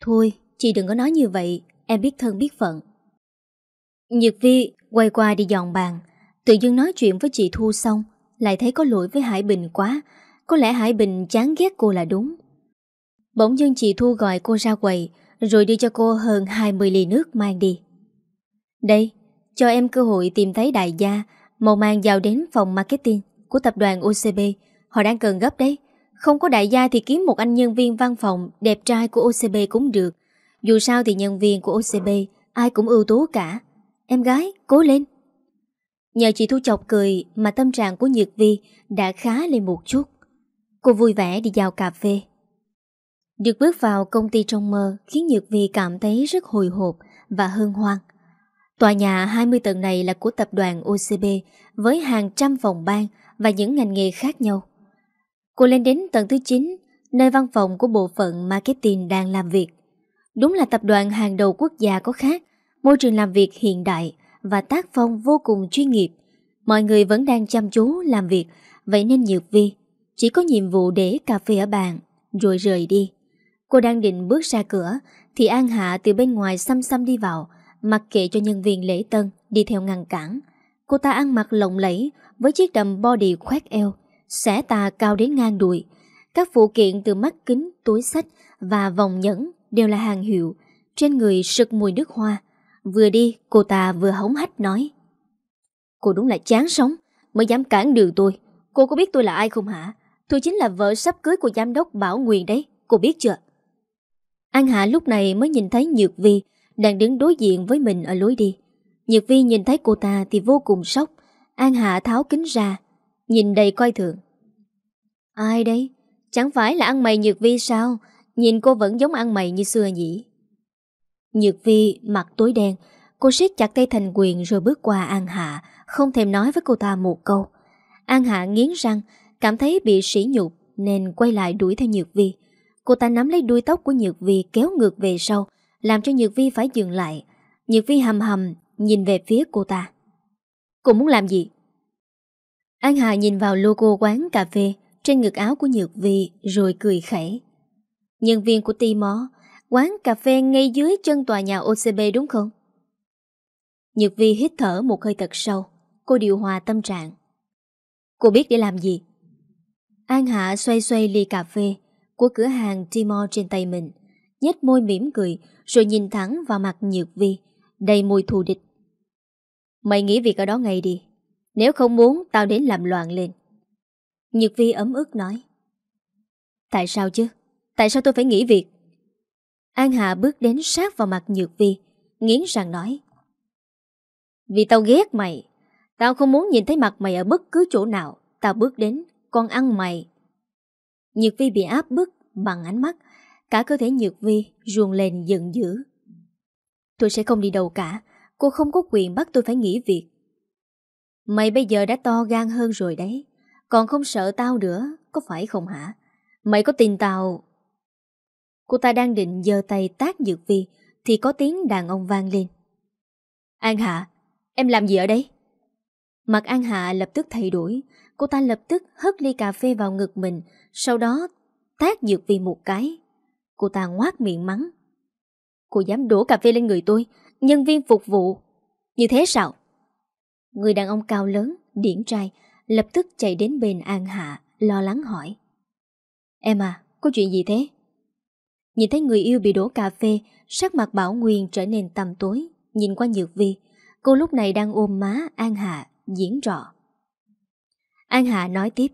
Thôi, chị đừng có nói như vậy, em biết thân biết phận. Nhược Vi quay qua đi dọn bàn, tự dưng nói chuyện với chị Thu xong, lại thấy có lỗi với Hải Bình quá, có lẽ Hải Bình chán ghét cô là đúng. Bỗng dưng chị Thu gọi cô ra quầy, rồi đưa cho cô hơn 20 ly nước mang đi. Đây, cho em cơ hội tìm thấy đại gia, màu mang vào đến phòng marketing của tập đoàn OCB. Họ đang cần gấp đấy. Không có đại gia thì kiếm một anh nhân viên văn phòng đẹp trai của OCB cũng được. Dù sao thì nhân viên của OCB ai cũng ưu tú cả. Em gái, cố lên. Nhờ chị Thu chọc cười mà tâm trạng của Nhược Vi đã khá lên một chút. Cô vui vẻ đi vào cà phê. Được bước vào công ty trong mơ khiến Nhược Vi cảm thấy rất hồi hộp và hân hoan. Tòa nhà 20 tầng này là của tập đoàn OCB với hàng trăm phòng ban và những ngành nghề khác nhau. Cô lên đến tầng thứ 9, nơi văn phòng của bộ phận marketing đang làm việc. Đúng là tập đoàn hàng đầu quốc gia có khác, môi trường làm việc hiện đại và tác phong vô cùng chuyên nghiệp. Mọi người vẫn đang chăm chú làm việc, vậy nên Nhược Vi chỉ có nhiệm vụ để cà phê ở bàn, rồi rời đi. Cô đang định bước ra cửa, thì An Hạ từ bên ngoài xăm xăm đi vào, mặc kệ cho nhân viên lễ tân đi theo ngăn cản. Cô ta ăn mặc lộng lẫy với chiếc đầm body khoét eo, xẻ tà cao đến ngang đùi. Các phụ kiện từ mắt kính, túi sách và vòng nhẫn đều là hàng hiệu, trên người sực mùi nước hoa. Vừa đi, cô ta vừa hống hách nói. Cô đúng là chán sống, mới dám cản đường tôi. Cô có biết tôi là ai không hả? Tôi chính là vợ sắp cưới của giám đốc Bảo Nguyên đấy, cô biết chưa? An Hạ lúc này mới nhìn thấy Nhược Vi đang đứng đối diện với mình ở lối đi. Nhược Vi nhìn thấy cô ta thì vô cùng sốc. An Hạ tháo kính ra, nhìn đầy coi thường. Ai đấy? Chẳng phải là ăn mày Nhược Vi sao? Nhìn cô vẫn giống ăn mày như xưa nhỉ? Nhược Vi mặt tối đen, cô siết chặt tay thành quyền rồi bước qua An Hạ, không thèm nói với cô ta một câu. An Hạ nghiến răng, cảm thấy bị sỉ nhục nên quay lại đuổi theo Nhược Vi. Cô ta nắm lấy đuôi tóc của Nhược Vi kéo ngược về sau, làm cho Nhược Vi phải dừng lại. Nhược Vi hầm hầm nhìn về phía cô ta. Cô muốn làm gì? An Hà nhìn vào logo quán cà phê trên ngực áo của Nhược Vi rồi cười khẩy. Nhân viên của Timor, quán cà phê ngay dưới chân tòa nhà OCB đúng không? Nhược Vi hít thở một hơi thật sâu, cô điều hòa tâm trạng. Cô biết để làm gì? An Hạ xoay xoay ly cà phê của cửa hàng Timor trên tay mình, nhếch môi mỉm cười rồi nhìn thẳng vào mặt Nhược Vi, đầy mùi thù địch. Mày nghĩ việc ở đó ngay đi, nếu không muốn tao đến làm loạn lên. Nhược Vi ấm ức nói. Tại sao chứ? Tại sao tôi phải nghỉ việc? An Hạ bước đến sát vào mặt Nhược Vi, nghiến răng nói. Vì tao ghét mày, tao không muốn nhìn thấy mặt mày ở bất cứ chỗ nào, tao bước đến, con ăn mày. Nhược Vi bị áp bức bằng ánh mắt, cả cơ thể Nhược Vi ruồn lên giận dữ. Tôi sẽ không đi đâu cả, cô không có quyền bắt tôi phải nghỉ việc. Mày bây giờ đã to gan hơn rồi đấy, còn không sợ tao nữa, có phải không hả? Mày có tin tao... Cô ta đang định giơ tay tác Nhược Vi thì có tiếng đàn ông vang lên. An Hạ, em làm gì ở đây? Mặt An Hạ lập tức thay đổi, cô ta lập tức hất ly cà phê vào ngực mình, sau đó Tát Dược Vi một cái. Cô ta ngoát miệng mắng. Cô dám đổ cà phê lên người tôi Nhân viên phục vụ. Như thế sao? Người đàn ông cao lớn, điển trai Lập tức chạy đến bên An Hạ Lo lắng hỏi. Em à, có chuyện gì thế? Nhìn thấy người yêu bị đổ cà phê Sắc mặt Bảo Nguyên trở nên tầm tối. Nhìn qua Nhược Vi Cô lúc này đang ôm má An Hạ Diễn rõ. An Hạ nói tiếp.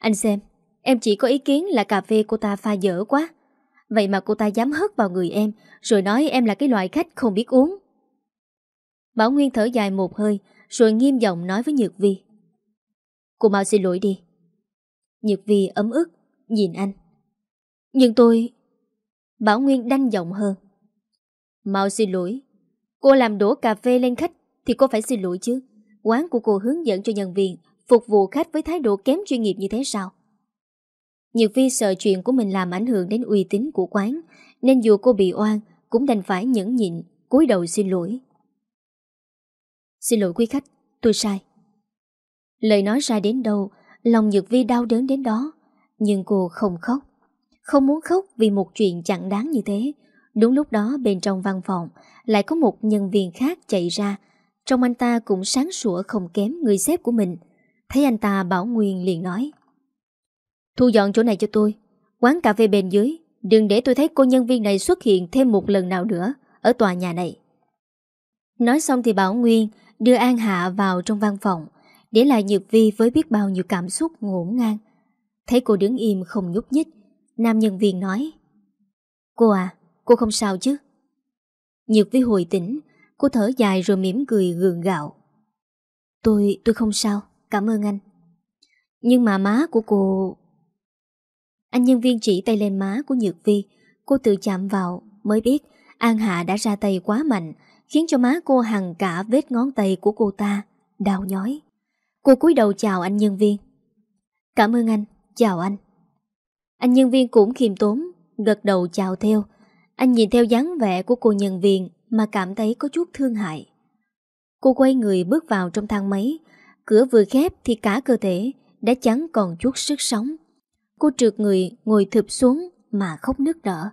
Anh xem, Em chỉ có ý kiến là cà phê cô ta pha dở quá. Vậy mà cô ta dám hất vào người em, Rồi nói em là cái loại khách không biết uống. Bảo Nguyên thở dài một hơi, Rồi nghiêm giọng nói với Nhược Vi. Cô mau xin lỗi đi. Nhược Vi ấm ức, Nhìn anh. Nhưng tôi, Bảo Nguyên đanh giọng hơn. Mau xin lỗi. Cô làm đổ cà phê lên khách Thì cô phải xin lỗi chứ. Quán của cô hướng dẫn cho nhân viên Phục vụ khách với thái độ kém chuyên nghiệp như thế sao? Nhược Vi sợ chuyện của mình làm ảnh hưởng đến uy tín của quán, Nên dù cô bị oan, Cũng đành phải nhẫn nhịn, cúi đầu xin lỗi. Xin lỗi quý khách, Tôi sai. Lời nói ra đến đâu, Lòng Nhược Vi đau đớn đến đó, Nhưng cô không khóc. Không muốn khóc vì một chuyện chẳng đáng như thế. Đúng lúc đó, bên trong văn phòng, Lại có một nhân viên khác chạy ra. Trong anh ta cũng sáng sủa không kém người sếp của mình. Thấy anh ta bảo Nguyên liền nói. Thu dọn chỗ này cho tôi Quán cà phê bên dưới Đừng để tôi thấy cô nhân viên này xuất hiện thêm một lần nào nữa Ở tòa nhà này. Nói xong thì Bảo Nguyên Đưa An Hạ vào trong văn phòng Để lại Nhược Vi với biết bao nhiêu cảm xúc ngổn ngang. Thấy cô đứng im không nhúc nhích Nam nhân viên nói. Cô à, cô không sao chứ? Nhược Vi hồi tỉnh Cô thở dài rồi mỉm cười gượng gạo. Tôi, tôi không sao. Cảm ơn anh. Nhưng mà má của cô anh nhân viên chỉ tay lên má của Nhược Vi. Cô tự chạm vào mới biết An Hạ đã ra tay quá mạnh Khiến cho má cô hằng cả vết ngón tay của cô ta Đau nhói. Cô cúi đầu chào anh nhân viên. Cảm ơn anh, chào anh. Anh nhân viên cũng khiêm tốn Gật đầu chào theo. Anh nhìn theo dáng vẻ của cô nhân viên Mà cảm thấy có chút thương hại. Cô quay người bước vào trong thang máy Cửa vừa khép thì cả cơ thể Đã chẳng còn chút sức sống Cô trượt người ngồi thụp xuống mà khóc nức nở.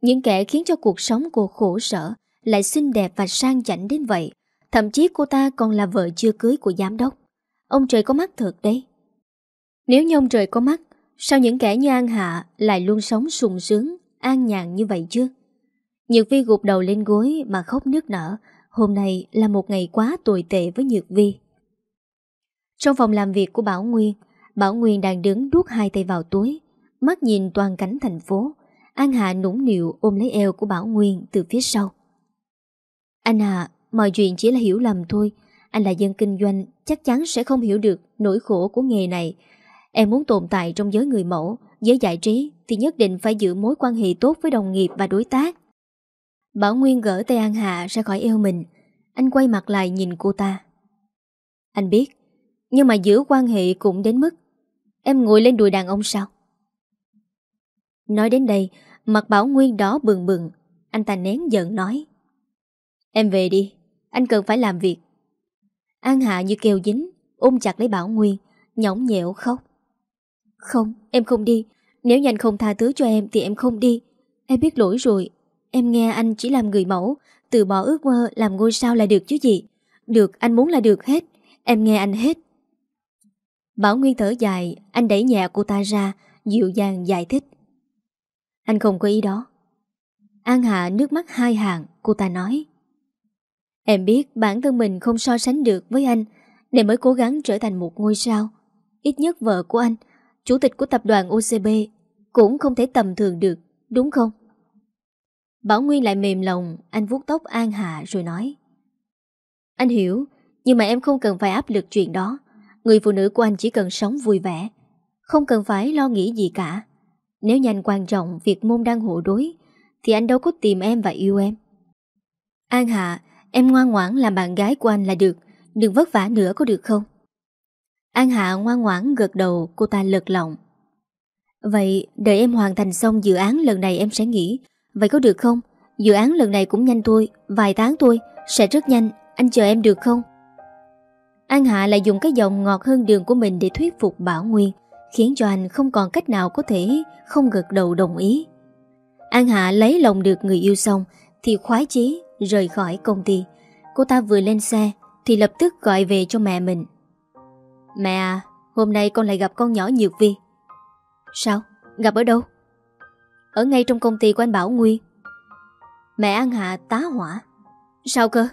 Những kẻ khiến cho cuộc sống cô khổ sở lại xinh đẹp và sang chảnh đến vậy. Thậm chí cô ta còn là vợ chưa cưới của giám đốc. Ông trời có mắt thật đấy. Nếu như ông trời có mắt, sao những kẻ như An Hạ lại luôn sống sùng sướng, an nhàn như vậy chứ? Nhược Vi gục đầu lên gối mà khóc nức nở. Hôm nay là một ngày quá tồi tệ với Nhược Vi. Trong phòng làm việc của Bảo Nguyên, Bảo Nguyên đang đứng đút hai tay vào túi Mắt nhìn toàn cảnh thành phố. An Hạ nũng nịu ôm lấy eo của Bảo Nguyên từ phía sau. Anh Hạ Mọi chuyện chỉ là hiểu lầm thôi. Anh là dân kinh doanh Chắc chắn sẽ không hiểu được nỗi khổ của nghề này. Em muốn tồn tại trong giới người mẫu Giới giải trí Thì nhất định phải giữ mối quan hệ tốt với đồng nghiệp và đối tác. Bảo Nguyên gỡ tay An Hạ ra khỏi eo mình. Anh quay mặt lại nhìn cô ta. Anh biết nhưng mà giữ quan hệ cũng đến mức Em ngồi lên đùi đàn ông sao? Nói đến đây, Mặt Bảo Nguyên đó bừng bừng, Anh ta nén giận nói. Em về đi, Anh cần phải làm việc. An Hạ như kêu dính, Ôm chặt lấy Bảo Nguyên, Nhõng nhẹo khóc. Không, em không đi. Nếu nhanh không tha thứ cho em thì em không đi. Em biết lỗi rồi. Em nghe anh chỉ làm người mẫu, Từ bỏ ước mơ làm ngôi sao là được chứ gì. Được anh muốn là được hết. Em nghe anh hết. Bảo Nguyên thở dài, anh đẩy nhẹ cô ta ra, dịu dàng giải thích. Anh không có ý đó. An Hạ nước mắt hai hàng, cô ta nói. Em biết bản thân mình không so sánh được với anh, để mới cố gắng trở thành một ngôi sao. Ít nhất vợ của anh, chủ tịch của tập đoàn OCB, cũng không thể tầm thường được, đúng không? Bảo Nguyên lại mềm lòng, anh vuốt tóc An Hạ rồi nói. Anh hiểu, nhưng mà em không cần phải áp lực chuyện đó. Người phụ nữ của anh chỉ cần sống vui vẻ, Không cần phải lo nghĩ gì cả. Nếu nhanh quan trọng việc môn đang hộ đối, Thì anh đâu có tìm em và yêu em. An Hạ, Em ngoan ngoãn làm bạn gái của anh là được, Đừng vất vả nữa có được không? An Hạ ngoan ngoãn gật đầu, Cô ta lật lòng Vậy đợi em hoàn thành xong dự án lần này em sẽ nghỉ, Vậy có được không? Dự án lần này cũng nhanh thôi, Vài tháng thôi, Sẽ rất nhanh, Anh chờ em được không? An Hạ lại dùng cái giọng ngọt hơn đường của mình để thuyết phục Bảo Nguyên, khiến cho anh không còn cách nào có thể không gật đầu đồng ý. An Hạ lấy lòng được người yêu xong thì khoái chí rời khỏi công ty. Cô ta vừa lên xe thì lập tức gọi về cho mẹ mình. Mẹ à, hôm nay con lại gặp con nhỏ Nhược Vi. Sao? Gặp ở đâu? Ở ngay trong công ty của anh Bảo Nguyên. Mẹ An Hạ tá hỏa. Sao cơ?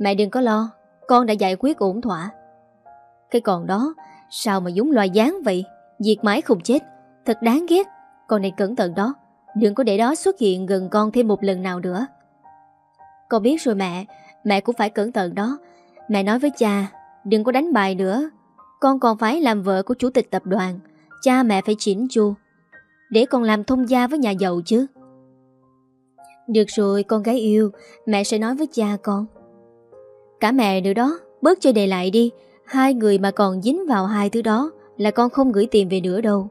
Mẹ đừng có lo, con đã giải quyết ổn thỏa. Cái còn đó, sao mà giống loài gián vậy? Diệt mãi không chết, thật đáng ghét. Con này cẩn thận đó, đừng có để đó xuất hiện gần con thêm một lần nào nữa. Con biết rồi mẹ, mẹ cũng phải cẩn thận đó. Mẹ nói với cha, đừng có đánh bài nữa. Con còn phải làm vợ của chủ tịch tập đoàn. Cha mẹ phải chỉnh chu. Để con làm thông gia với nhà giàu chứ. Được rồi con gái yêu Mẹ sẽ nói với cha con Cả mẹ nữa đó, Bớt chơi đề lại đi. Hai người mà còn dính vào hai thứ đó Là con không gửi tiền về nữa đâu.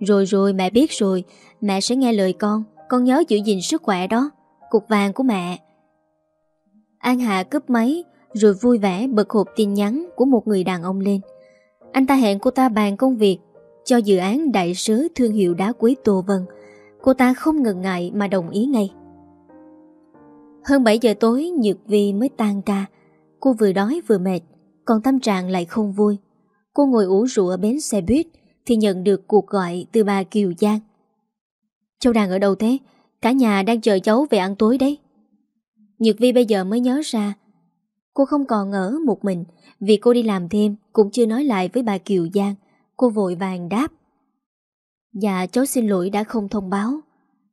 Rồi rồi, mẹ biết rồi. Mẹ sẽ nghe lời con. Con nhớ giữ gìn sức khỏe đó. Cục vàng của mẹ. An Hạ cướp máy, Rồi vui vẻ bật hộp tin nhắn Của một người đàn ông lên. Anh ta hẹn cô ta bàn công việc, Cho dự án đại sứ thương hiệu đá quý Tô Vân. Cô ta không ngần ngại mà đồng ý ngay. Hơn 7 giờ tối, Nhược Vi mới tan ca. Cô vừa đói vừa mệt, Còn tâm trạng lại không vui. Cô ngồi ủ rũ ở bến xe buýt Thì nhận được cuộc gọi từ bà Kiều Giang. Châu đang ở đâu thế? Cả nhà đang chờ cháu về ăn tối đấy. Nhược Vi bây giờ mới nhớ ra, Cô không còn ở một mình. Vì cô đi làm thêm, Cũng chưa nói lại với bà Kiều Giang, Cô vội vàng đáp. Dạ cháu xin lỗi đã không thông báo.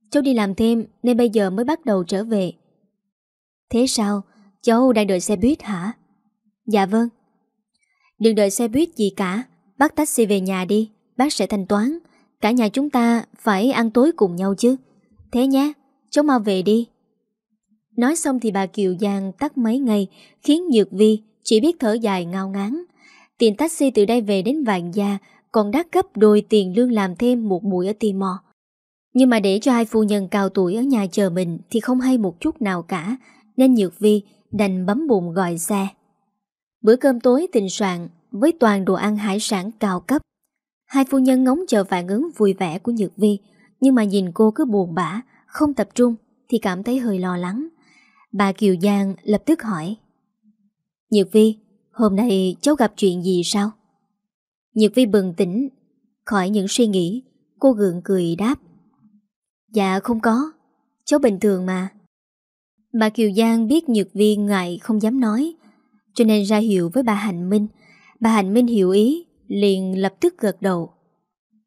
Cháu đi làm thêm Nên bây giờ mới bắt đầu trở về. Thế sao? Cháu đang đợi xe buýt hả? Dạ vâng. Đừng đợi xe buýt gì cả. Bắt taxi về nhà đi. Bác sẽ thanh toán. Cả nhà chúng ta phải ăn tối cùng nhau chứ. Thế nhé. Cháu mau về đi. Nói xong thì bà Kiều Giang tắt máy ngay Khiến Nhược Vi chỉ biết thở dài ngao ngán. Tiền taxi từ đây về đến Vạn Gia còn đắt gấp đôi tiền lương làm thêm một buổi ở Timor. Nhưng mà để cho hai phu nhân cao tuổi ở nhà chờ mình thì không hay một chút nào cả, nên Nhược Vi đành bấm bụng gọi xe. Bữa cơm tối tình soạn với toàn đồ ăn hải sản cao cấp. Hai phu nhân ngóng chờ phản ứng vui vẻ của Nhược Vi, nhưng mà nhìn cô cứ buồn bã, không tập trung thì cảm thấy hơi lo lắng. Bà Kiều Giang lập tức hỏi. Nhược Vi, hôm nay cháu gặp chuyện gì sao? nhược Vi bừng tỉnh Khỏi những suy nghĩ Cô gượng cười đáp Dạ không có Cháu bình thường mà Bà Kiều Giang biết Nhược viên ngại không dám nói Cho nên ra hiệu với bà Hạnh Minh Bà Hạnh Minh hiểu ý Liền lập tức gật đầu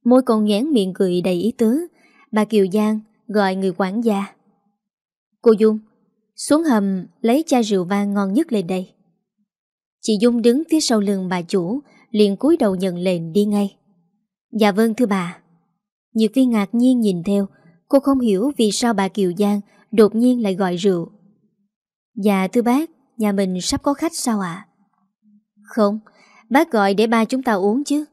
Môi còn nhán miệng cười đầy ý tứ Bà Kiều Giang gọi người quản gia Cô Dung Xuống hầm lấy chai rượu vang ngon nhất lên đây Chị Dung đứng phía sau lưng bà chủ liền cúi đầu nhận lệnh đi ngay. Dạ vâng thưa bà. Nhược viên ngạc nhiên nhìn theo, cô không hiểu vì sao bà Kiều Giang đột nhiên lại gọi rượu. Dạ thưa bác, nhà mình sắp có khách sao ạ? Không, bác gọi để ba chúng ta uống chứ.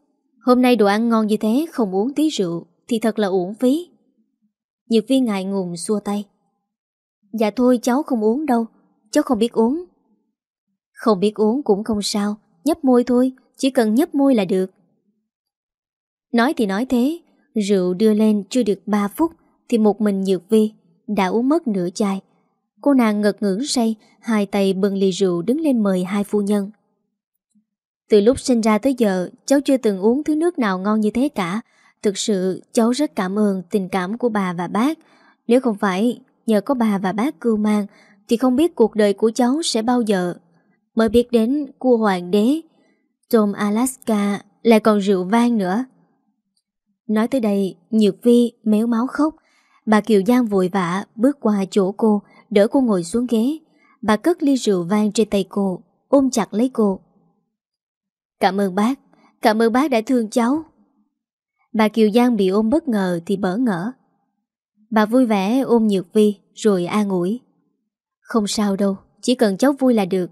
Hôm nay đồ ăn ngon như thế không uống tí rượu thì thật là uổng phí. Nhược viên ngại ngùng xua tay. Dạ thôi cháu không uống đâu, cháu không biết uống. Không biết uống cũng không sao, nhấp môi thôi, chỉ cần nhấp môi là được Nói thì nói thế Rượu đưa lên chưa được 3 phút Thì một mình Nhược Vi Đã uống mất nửa chai Cô nàng ngật ngưỡng say Hai tay bưng ly rượu đứng lên mời hai phu nhân Từ lúc sinh ra tới giờ Cháu chưa từng uống thứ nước nào ngon như thế cả Thực sự cháu rất cảm ơn Tình cảm của bà và bác Nếu không phải nhờ có bà và bác cưu mang Thì không biết cuộc đời của cháu sẽ bao giờ Mới biết đến cua hoàng đế Tom Alaska lại còn rượu vang nữa. Nói tới đây, Nhược Vi méo máu khóc. Bà Kiều Giang vội vã bước qua chỗ cô, đỡ cô ngồi xuống ghế. Bà cất ly rượu vang trên tay cô, ôm chặt lấy cô. Cảm ơn bác, cảm ơn bác đã thương cháu. Bà Kiều Giang bị ôm bất ngờ thì bỡ ngỡ. Bà vui vẻ ôm Nhược Vi rồi an ủi. Không sao đâu, chỉ cần cháu vui là được.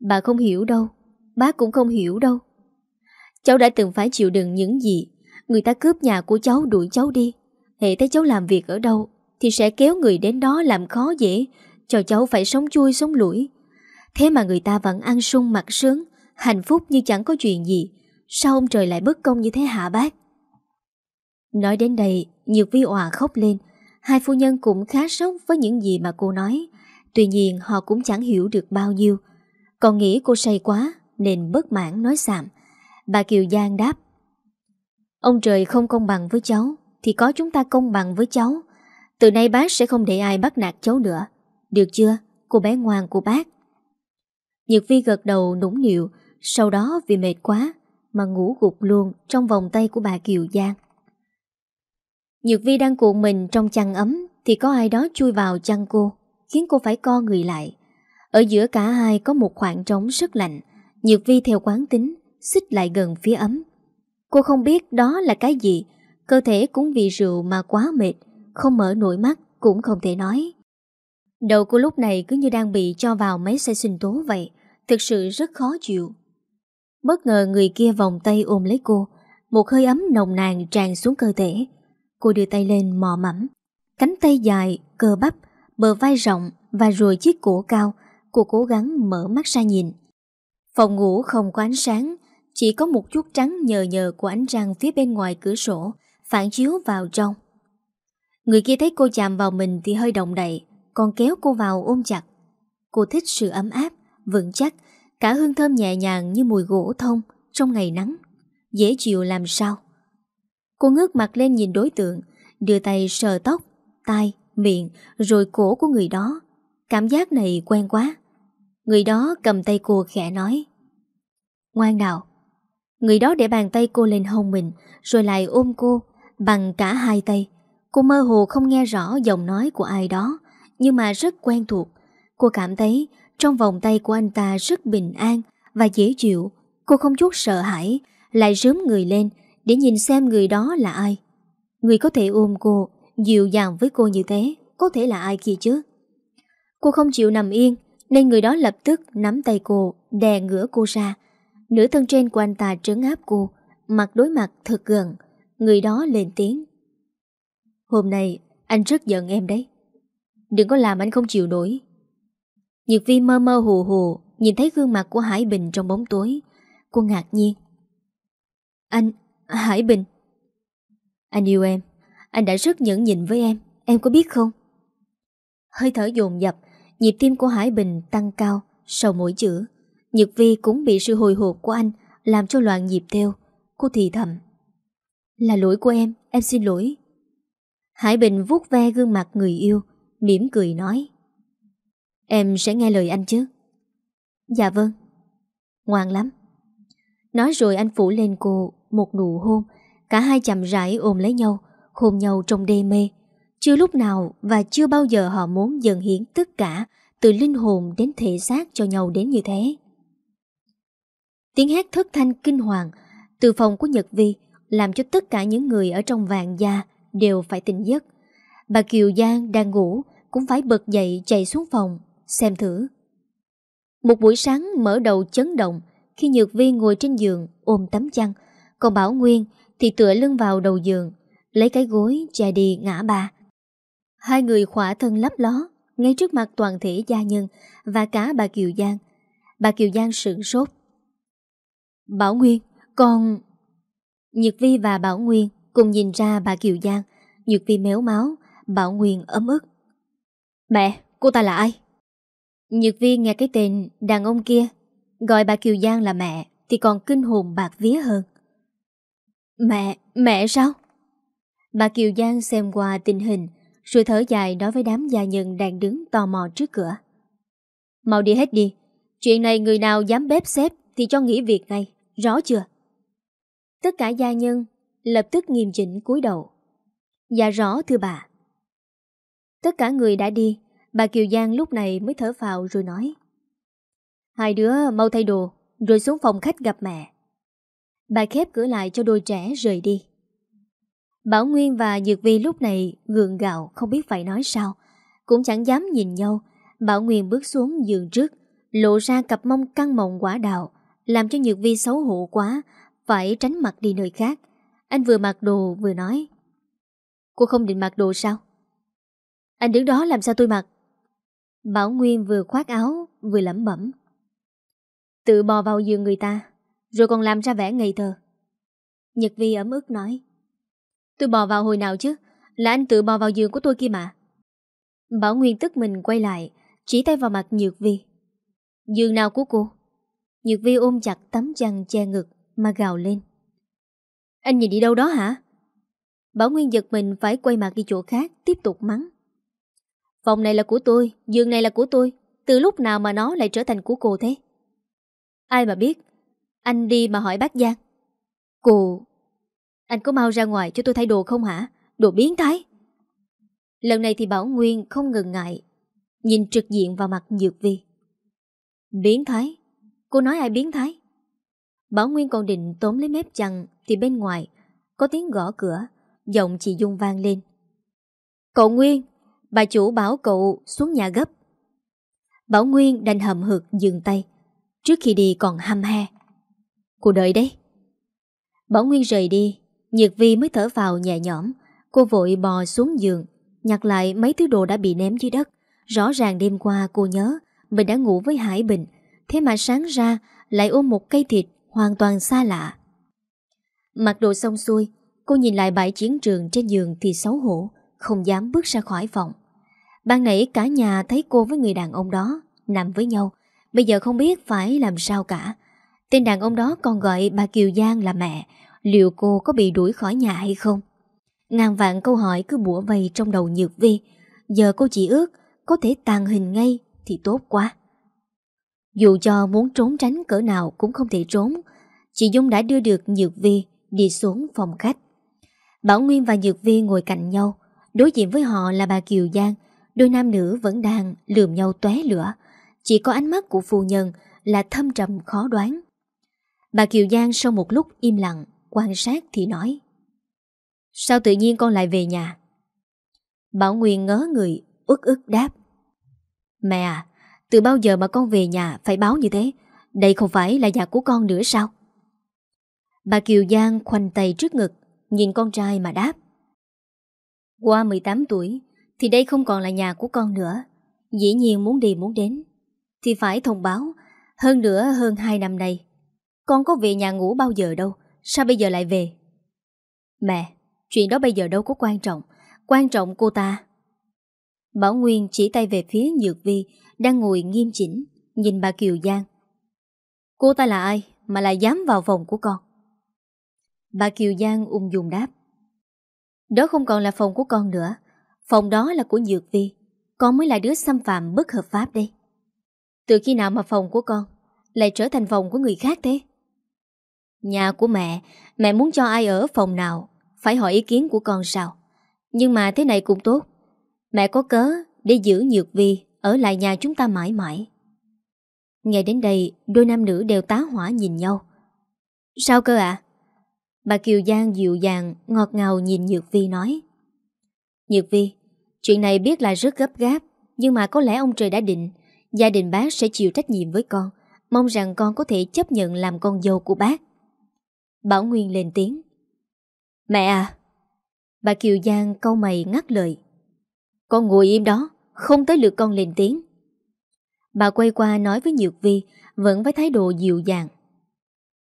Bà không hiểu đâu, bác cũng không hiểu đâu. Cháu đã từng phải chịu đựng những gì Người ta cướp nhà của cháu đuổi cháu đi Hệ thấy cháu làm việc ở đâu thì sẽ kéo người đến đó làm khó dễ. Cho cháu phải sống chui sống lũi Thế mà người ta vẫn ăn sung mặc sướng, Hạnh phúc như chẳng có chuyện gì. Sao ông trời lại bất công như thế hả bác? Nói đến đây, Nhược vi òa khóc lên. Hai phu nhân cũng khá sốc với những gì mà cô nói. Tuy nhiên, họ cũng chẳng hiểu được bao nhiêu. Còn nghĩ cô say quá, Nên bất mãn nói xàm. Bà Kiều Giang đáp, Ông trời không công bằng với cháu, Thì có chúng ta công bằng với cháu. Từ nay bác sẽ không để ai bắt nạt cháu nữa. Được chưa, Cô bé ngoan của bác? Nhược Vi gật đầu nũng nịu, Sau đó vì mệt quá Mà ngủ gục luôn trong vòng tay của bà Kiều Giang. Nhược Vi đang cuộn mình trong chăn ấm Thì có ai đó chui vào chăn cô, Khiến cô phải co người lại. Ở giữa cả hai có một khoảng trống rất lạnh, Nhược Vi theo quán tính, Xích lại gần phía ấm. Cô không biết đó là cái gì, Cơ thể cũng vì rượu mà quá mệt không mở nổi mắt cũng không thể nói. Đầu cô lúc này cứ như đang bị cho vào máy xe sinh tố vậy Thực sự rất khó chịu. Bất ngờ người kia vòng tay ôm lấy cô Một hơi ấm nồng nàn tràn xuống cơ thể. Cô đưa tay lên mò mẫm Cánh tay dài, cơ bắp, bờ vai rộng Và rồi chiếc cổ cao Cô cố gắng mở mắt ra nhìn. Phòng ngủ không có ánh sáng Chỉ có một chút trắng nhờ nhờ của ánh răng phía bên ngoài cửa sổ Phản chiếu vào trong. Người kia thấy cô chạm vào mình thì hơi động đậy Còn kéo cô vào ôm chặt. Cô thích sự ấm áp, vững chắc Cả hương thơm nhẹ nhàng như mùi gỗ thông Trong ngày nắng. Dễ chịu làm sao? Cô ngước mặt lên nhìn đối tượng Đưa tay sờ tóc, tai, miệng Rồi cổ của người đó. Cảm giác này quen quá. Người đó cầm tay cô khẽ nói Ngoan nào. Người đó để bàn tay cô lên hông mình Rồi lại ôm cô Bằng cả hai tay. Cô mơ hồ không nghe rõ giọng nói của ai đó, Nhưng mà rất quen thuộc. Cô cảm thấy trong vòng tay của anh ta rất bình an Và dễ chịu. Cô không chút sợ hãi, Lại rướm người lên Để nhìn xem người đó là ai. Người có thể ôm cô, Dịu dàng với cô như thế, Có thể là ai kia chứ? Cô không chịu nằm yên, Nên người đó lập tức nắm tay cô, Đè ngửa cô ra. Nửa thân trên của anh ta trấn áp cô, Mặt đối mặt thật gần. Người đó lên tiếng. Hôm nay anh rất giận em đấy. Đừng có làm anh không chịu nổi. Nhược vi mơ mơ hồ hồ Nhìn thấy gương mặt của Hải Bình trong bóng tối. Cô ngạc nhiên. Anh, Hải Bình. Anh yêu em. Anh đã rất nhẫn nhịn với em. Em có biết không? Hơi thở dồn dập Nhịp tim của Hải Bình tăng cao Sau mỗi chữ. Nhược Vi cũng bị sự hồi hộp của anh Làm cho loạn nhịp theo. Cô thì thầm. Là lỗi của em, em xin lỗi. Hải Bình vuốt ve gương mặt người yêu, mỉm cười nói. Em sẽ nghe lời anh chứ? Dạ vâng. Ngoan lắm. Nói rồi anh phủ lên cô một nụ hôn. Cả hai chậm rãi ôm lấy nhau, Hôn nhau trong đê mê. Chưa lúc nào và chưa bao giờ họ muốn dần hiến tất cả Từ linh hồn đến thể xác cho nhau đến như thế. Tiếng hét thất thanh kinh hoàng Từ phòng của Nhật Vi Làm cho tất cả những người ở trong vàng gia Đều phải tỉnh giấc. Bà Kiều Giang đang ngủ Cũng phải bật dậy chạy xuống phòng Xem thử. Một buổi sáng mở đầu chấn động Khi Nhược Vi ngồi trên giường ôm tấm chăn Còn Bảo Nguyên thì tựa lưng vào đầu giường Lấy cái gối che đi ngã ba. Hai người khỏa thân lấp ló Ngay trước mặt toàn thể gia nhân Và cả bà Kiều Giang. Bà Kiều Giang sửng sốt. Bảo Nguyên, con... Nhược Vi và Bảo Nguyên cùng nhìn ra bà Kiều Giang. Nhược Vi méo máu, Bảo Nguyên ấm ức. Mẹ, cô ta là ai? Nhược Vi nghe cái tên đàn ông kia, gọi bà Kiều Giang là mẹ thì còn kinh hồn bạc vía hơn. Mẹ, mẹ sao? Bà Kiều Giang xem qua tình hình, rồi thở dài nói với đám gia nhân đang đứng tò mò trước cửa. Mau đi hết đi, chuyện này người nào dám bếp xếp thì cho nghỉ việc ngay, rõ chưa? Tất cả gia nhân lập tức nghiêm chỉnh cúi đầu. Dạ rõ thưa bà. Tất cả người đã đi, bà Kiều Giang lúc này mới thở phào rồi nói. Hai đứa mau thay đồ, rồi xuống phòng khách gặp mẹ. Bà khép cửa lại cho đôi trẻ rời đi. Bảo Nguyên và Dược Vi lúc này gượng gạo không biết phải nói sao. Cũng chẳng dám nhìn nhau. Bảo Nguyên bước xuống giường trước, lộ ra cặp mông căng mộng quả đào, làm cho Nhược Vi xấu hổ quá, phải tránh mặt đi nơi khác. Anh vừa mặc đồ vừa nói. Cô không định mặc đồ sao? Anh đứng đó làm sao tôi mặc? Bảo Nguyên vừa khoác áo vừa lẩm bẩm. Tự bò vào giường người ta, Rồi còn làm ra vẻ ngây thơ Nhật Vi ấm ức nói Tôi bò vào hồi nào chứ Là anh tự bò vào giường của tôi kia mà Bảo Nguyên tức mình quay lại Chỉ tay vào mặt Nhược Vi Giường nào của cô Nhược Vi ôm chặt tấm chăn che ngực Mà gào lên anh nhìn đi đâu đó hả? Bảo Nguyên giật mình phải quay mặt đi chỗ khác, Tiếp tục mắng. Phòng này là của tôi, Giường này là của tôi, Từ lúc nào mà nó lại trở thành của cô thế? Ai mà biết? Anh đi mà hỏi bác Giang. Cô, Anh có mau ra ngoài cho tôi thay đồ không hả? Đồ biến thái. Lần này thì Bảo Nguyên không ngừng ngại, Nhìn trực diện vào mặt Nhược Vi. Biến thái? Cô nói ai biến thái? Bảo Nguyên còn định tóm lấy mép chằn thì bên ngoài Có tiếng gõ cửa, Giọng chị Dung vang lên. Cậu Nguyên, Bà chủ bảo cậu xuống nhà gấp. Bảo Nguyên đành hầm hực dừng tay, Trước khi đi còn hăm he. Cô đợi đấy. Bảo Nguyên rời đi nhiệt Vi mới thở vào nhẹ nhõm, Cô vội bò xuống giường, Nhặt lại mấy thứ đồ đã bị ném dưới đất. Rõ ràng đêm qua cô nhớ Mình đã ngủ với Hải Bình, Thế mà sáng ra lại ôm một cây thịt Hoàn toàn xa lạ. Mặc đồ xong xuôi, Cô nhìn lại bãi chiến trường trên giường thì xấu hổ, Không dám bước ra khỏi phòng. Ban nãy cả nhà thấy cô với người đàn ông đó Nằm với nhau, Bây giờ không biết phải làm sao cả. Tên đàn ông đó còn gọi bà Kiều Giang là mẹ, Liệu cô có bị đuổi khỏi nhà hay không? Ngàn vạn câu hỏi cứ bủa vây trong đầu Nhược Vi. Giờ cô chỉ ước Có thể tàn hình ngay Thì tốt quá. Dù cho muốn trốn tránh cỡ nào Cũng không thể trốn, Chị Dung đã đưa được Nhược Vi Đi xuống phòng khách. Bảo Nguyên và Dược Vi ngồi cạnh nhau, Đối diện với họ là bà Kiều Giang. Đôi nam nữ vẫn đang lườm nhau tóe lửa. Chỉ có ánh mắt của phu nhân Là thâm trầm khó đoán. Bà Kiều Giang sau một lúc im lặng, Quan sát thì nói, Sao tự nhiên con lại về nhà? Bảo Nguyên ngớ người ức ức đáp, Mẹ à Từ bao giờ mà con về nhà phải báo như thế? Đây không phải là nhà của con nữa sao? Bà Kiều Giang khoanh tay trước ngực, Nhìn con trai mà đáp. Qua 18 tuổi, Thì đây không còn là nhà của con nữa. Dĩ nhiên muốn đi muốn đến. Thì phải thông báo, Hơn nữa hơn 2 năm nay, Con có về nhà ngủ bao giờ đâu, Sao bây giờ lại về? Mẹ, Chuyện đó bây giờ đâu có quan trọng Quan trọng cô ta. Bảo Nguyên chỉ tay về phía Nhược Vi Đang ngồi nghiêm chỉnh, Nhìn bà Kiều Giang. Cô ta là ai mà lại dám vào phòng của con? Bà Kiều Giang ung dung đáp. Đó không còn là phòng của con nữa. Phòng đó là của Nhược Vi. Con mới là đứa xâm phạm bất hợp pháp đây. Từ khi nào mà phòng của con Lại trở thành phòng của người khác thế? Nhà của mẹ Mẹ muốn cho ai ở phòng nào? Phải hỏi ý kiến của con sao? Nhưng mà thế này cũng tốt. Mẹ có cớ để giữ Nhược Vi Ở lại nhà chúng ta mãi mãi. Nghe đến đây, Đôi nam nữ đều tá hỏa nhìn nhau. Sao cơ ạ? Bà Kiều Giang dịu dàng, Ngọt ngào nhìn Nhược Vi nói. Nhược Vi, Chuyện này biết là rất gấp gáp, Nhưng mà có lẽ ông trời đã định. Gia đình bác sẽ chịu trách nhiệm với con. Mong rằng con có thể chấp nhận làm con dâu của bác. Bảo Nguyên lên tiếng. Mẹ à. Bà Kiều Giang câu mày ngắt lời. Con ngồi im đó, Không tới lượt con lên tiếng. Bà quay qua nói với Nhược Vi, Vẫn với thái độ dịu dàng.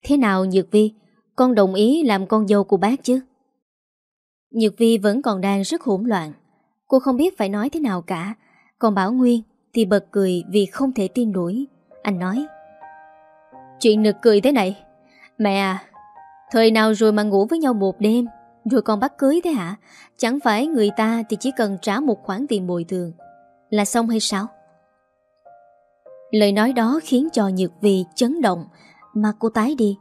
Thế nào Nhược Vi con đồng ý làm con dâu của bác chứ? Nhược Vi vẫn còn đang rất hỗn loạn. Cô không biết phải nói thế nào cả. Còn Bảo Nguyên thì bật cười vì không thể tin nổi. Anh nói, Chuyện nực cười thế này. Mẹ à Thời nào rồi mà ngủ với nhau một đêm, Rồi còn bắt cưới thế hả? Chẳng phải người ta thì chỉ cần trả một khoản tiền bồi thường Là xong hay sao? Lời nói đó khiến cho Nhược Vi chấn động Mặt cô tái đi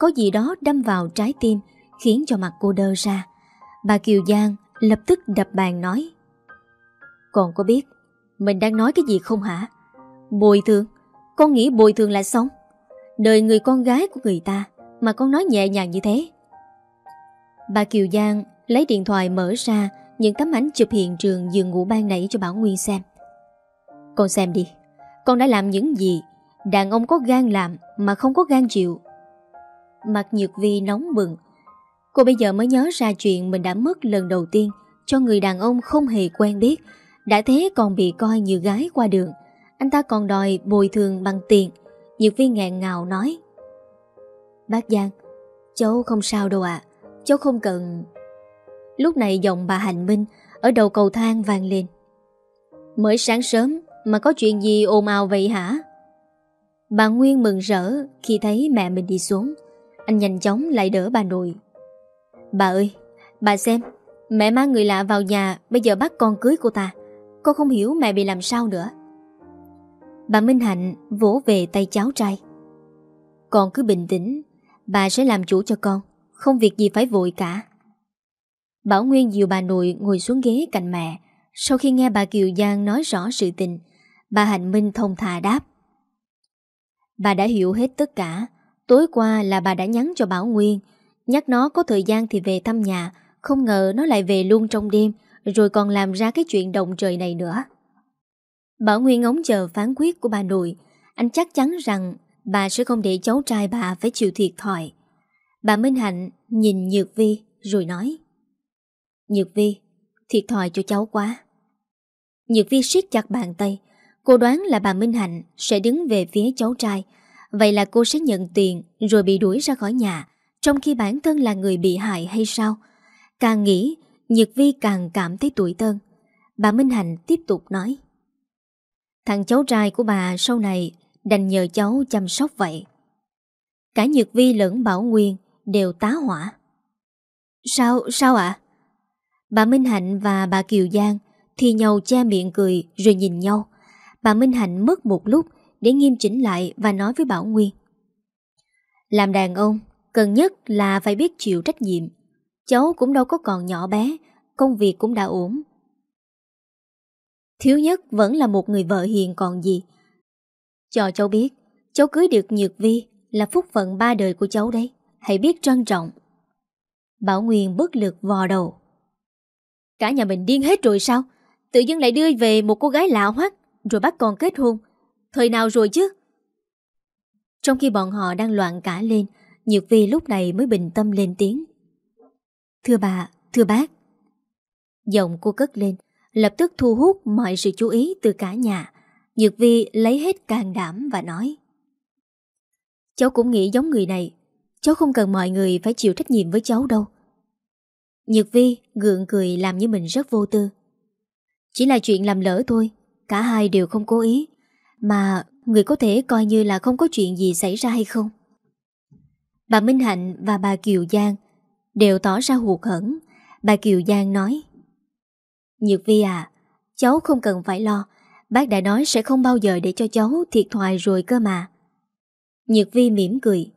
có gì đó đâm vào trái tim, Khiến cho mặt cô đơ ra. Bà Kiều Giang lập tức đập bàn nói, Còn có biết Mình đang nói cái gì không hả? Bồi thường, Con nghĩ bồi thường là xong. Đời người con gái của người ta Mà con nói nhẹ nhàng như thế. Bà Kiều Giang lấy điện thoại mở ra Những tấm ảnh chụp hiện trường giường ngủ ban nãy cho Bảo Nguyên xem. Con xem đi, Con đã làm những gì Đàn ông có gan làm mà không có gan chịu. Mặt Nhược Vi nóng bừng Cô bây giờ mới nhớ ra chuyện mình đã mất lần đầu tiên cho người đàn ông không hề quen biết. Đã thế còn bị coi như gái qua đường. Anh ta còn đòi bồi thường bằng tiền. Nhược vi ngẹn ngào nói. Bác Giang, Cháu không sao đâu ạ Cháu không cần Lúc này giọng bà Hạnh Minh Ở đầu cầu thang vang lên Mới sáng sớm Mà có chuyện gì ồn ào vậy hả Bà Nguyên mừng rỡ Khi thấy mẹ mình đi xuống anh nhanh chóng lại đỡ bà nội. Bà ơi, Bà xem, Mẹ mang người lạ vào nhà, Bây giờ bắt con cưới cô ta. Con không hiểu mẹ bị làm sao nữa. Bà Minh Hạnh vỗ về tay cháu trai. Con cứ bình tĩnh, Bà sẽ làm chủ cho con, Không việc gì phải vội cả. Bảo Nguyên dìu bà nội ngồi xuống ghế cạnh mẹ. Sau khi nghe bà Kiều Giang nói rõ sự tình, Bà Hạnh Minh thông thà đáp. Bà đã hiểu hết tất cả Tối qua là bà đã nhắn cho Bảo Nguyên. Nhắc nó có thời gian thì về thăm nhà, Không ngờ nó lại về luôn trong đêm, Rồi còn làm ra cái chuyện động trời này nữa. Bảo Nguyên ngóng chờ phán quyết của bà nội. Anh chắc chắn rằng Bà sẽ không để cháu trai bà phải chịu thiệt thòi. Bà Minh Hạnh nhìn Nhược Vi rồi nói, Nhược Vi, Thiệt thòi cho cháu quá. Nhược Vi siết chặt bàn tay. Cô đoán là bà Minh Hạnh sẽ đứng về phía cháu trai Vậy là cô sẽ nhận tiền Rồi bị đuổi ra khỏi nhà Trong khi bản thân là người bị hại hay sao? Càng nghĩ nhật Vi càng cảm thấy tủi tân Bà Minh Hạnh tiếp tục nói. Thằng cháu trai của bà sau này Đành nhờ cháu chăm sóc vậy. Cả nhật Vi lẫn Bảo Nguyên Đều tá hỏa. Sao, sao ạ? Bà Minh Hạnh và bà Kiều Giang Thì nhau che miệng cười rồi nhìn nhau. Bà Minh Hạnh mất một lúc để nghiêm chỉnh lại và nói với Bảo Nguyên. Làm đàn ông, Cần nhất là phải biết chịu trách nhiệm. Cháu cũng đâu có còn nhỏ bé, Công việc cũng đã ổn. Thiếu nhất vẫn là một người vợ hiền còn gì. Cho cháu biết, Cháu cưới được Nhược Vi Là phúc phận ba đời của cháu đấy. Hãy biết trân trọng. Bảo Nguyên bất lực vò đầu. Cả nhà mình điên hết rồi sao? Tự dưng lại đưa về một cô gái lạ hoắc, Rồi bắt con kết hôn. Thời nào rồi chứ? Trong khi bọn họ đang loạn cả lên Nhược Vi lúc này mới bình tâm lên tiếng. Thưa bà, thưa bác. Giọng cô cất lên Lập tức thu hút mọi sự chú ý từ cả nhà. Nhược Vi lấy hết can đảm và nói. Cháu cũng nghĩ giống người này. Cháu không cần mọi người phải chịu trách nhiệm với cháu đâu. Nhược Vi gượng cười làm như mình rất vô tư. Chỉ là chuyện làm lỡ thôi Cả hai đều không cố ý. Mà người có thể coi như là không có chuyện gì xảy ra hay không? Bà Minh Hạnh và bà Kiều Giang Đều tỏ ra hụt hẫng. Bà Kiều Giang nói, Nhược Vi à Cháu không cần phải lo. Bác đã nói sẽ không bao giờ để cho cháu thiệt thòi rồi cơ mà. Nhược Vi mỉm cười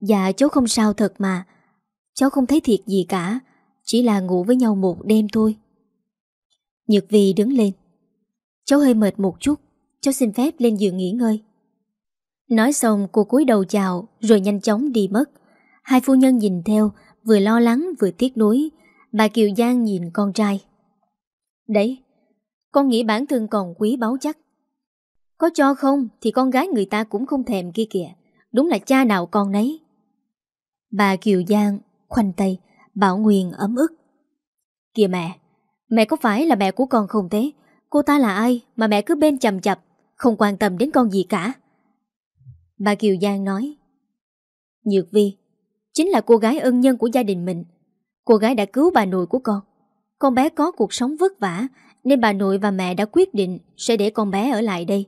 Dạ cháu không sao thật mà. Cháu không thấy thiệt gì cả, Chỉ là ngủ với nhau một đêm thôi. Nhược Vi đứng lên, Cháu hơi mệt một chút. Cháu xin phép lên giường nghỉ ngơi. Nói xong, cô cúi đầu chào, Rồi nhanh chóng đi mất. Hai phu nhân nhìn theo, Vừa lo lắng, vừa tiếc nuối. Bà Kiều Giang nhìn con trai. Đấy, Con nghĩ bản thân còn quý báu chắc. Có cho không Thì con gái người ta cũng không thèm kia kìa. Đúng là cha nào con nấy. Bà Kiều Giang khoanh tay, Bảo Nguyên ấm ức. Kìa mẹ Mẹ có phải là mẹ của con không thế? Cô ta là ai mà mẹ cứ bên chầm chập không quan tâm đến con gì cả. Bà Kiều Giang nói, Nhược Vi, Chính là cô gái ân nhân của gia đình mình. Cô gái đã cứu bà nội của con. Con bé có cuộc sống vất vả, Nên bà nội và mẹ đã quyết định Sẽ để con bé ở lại đây.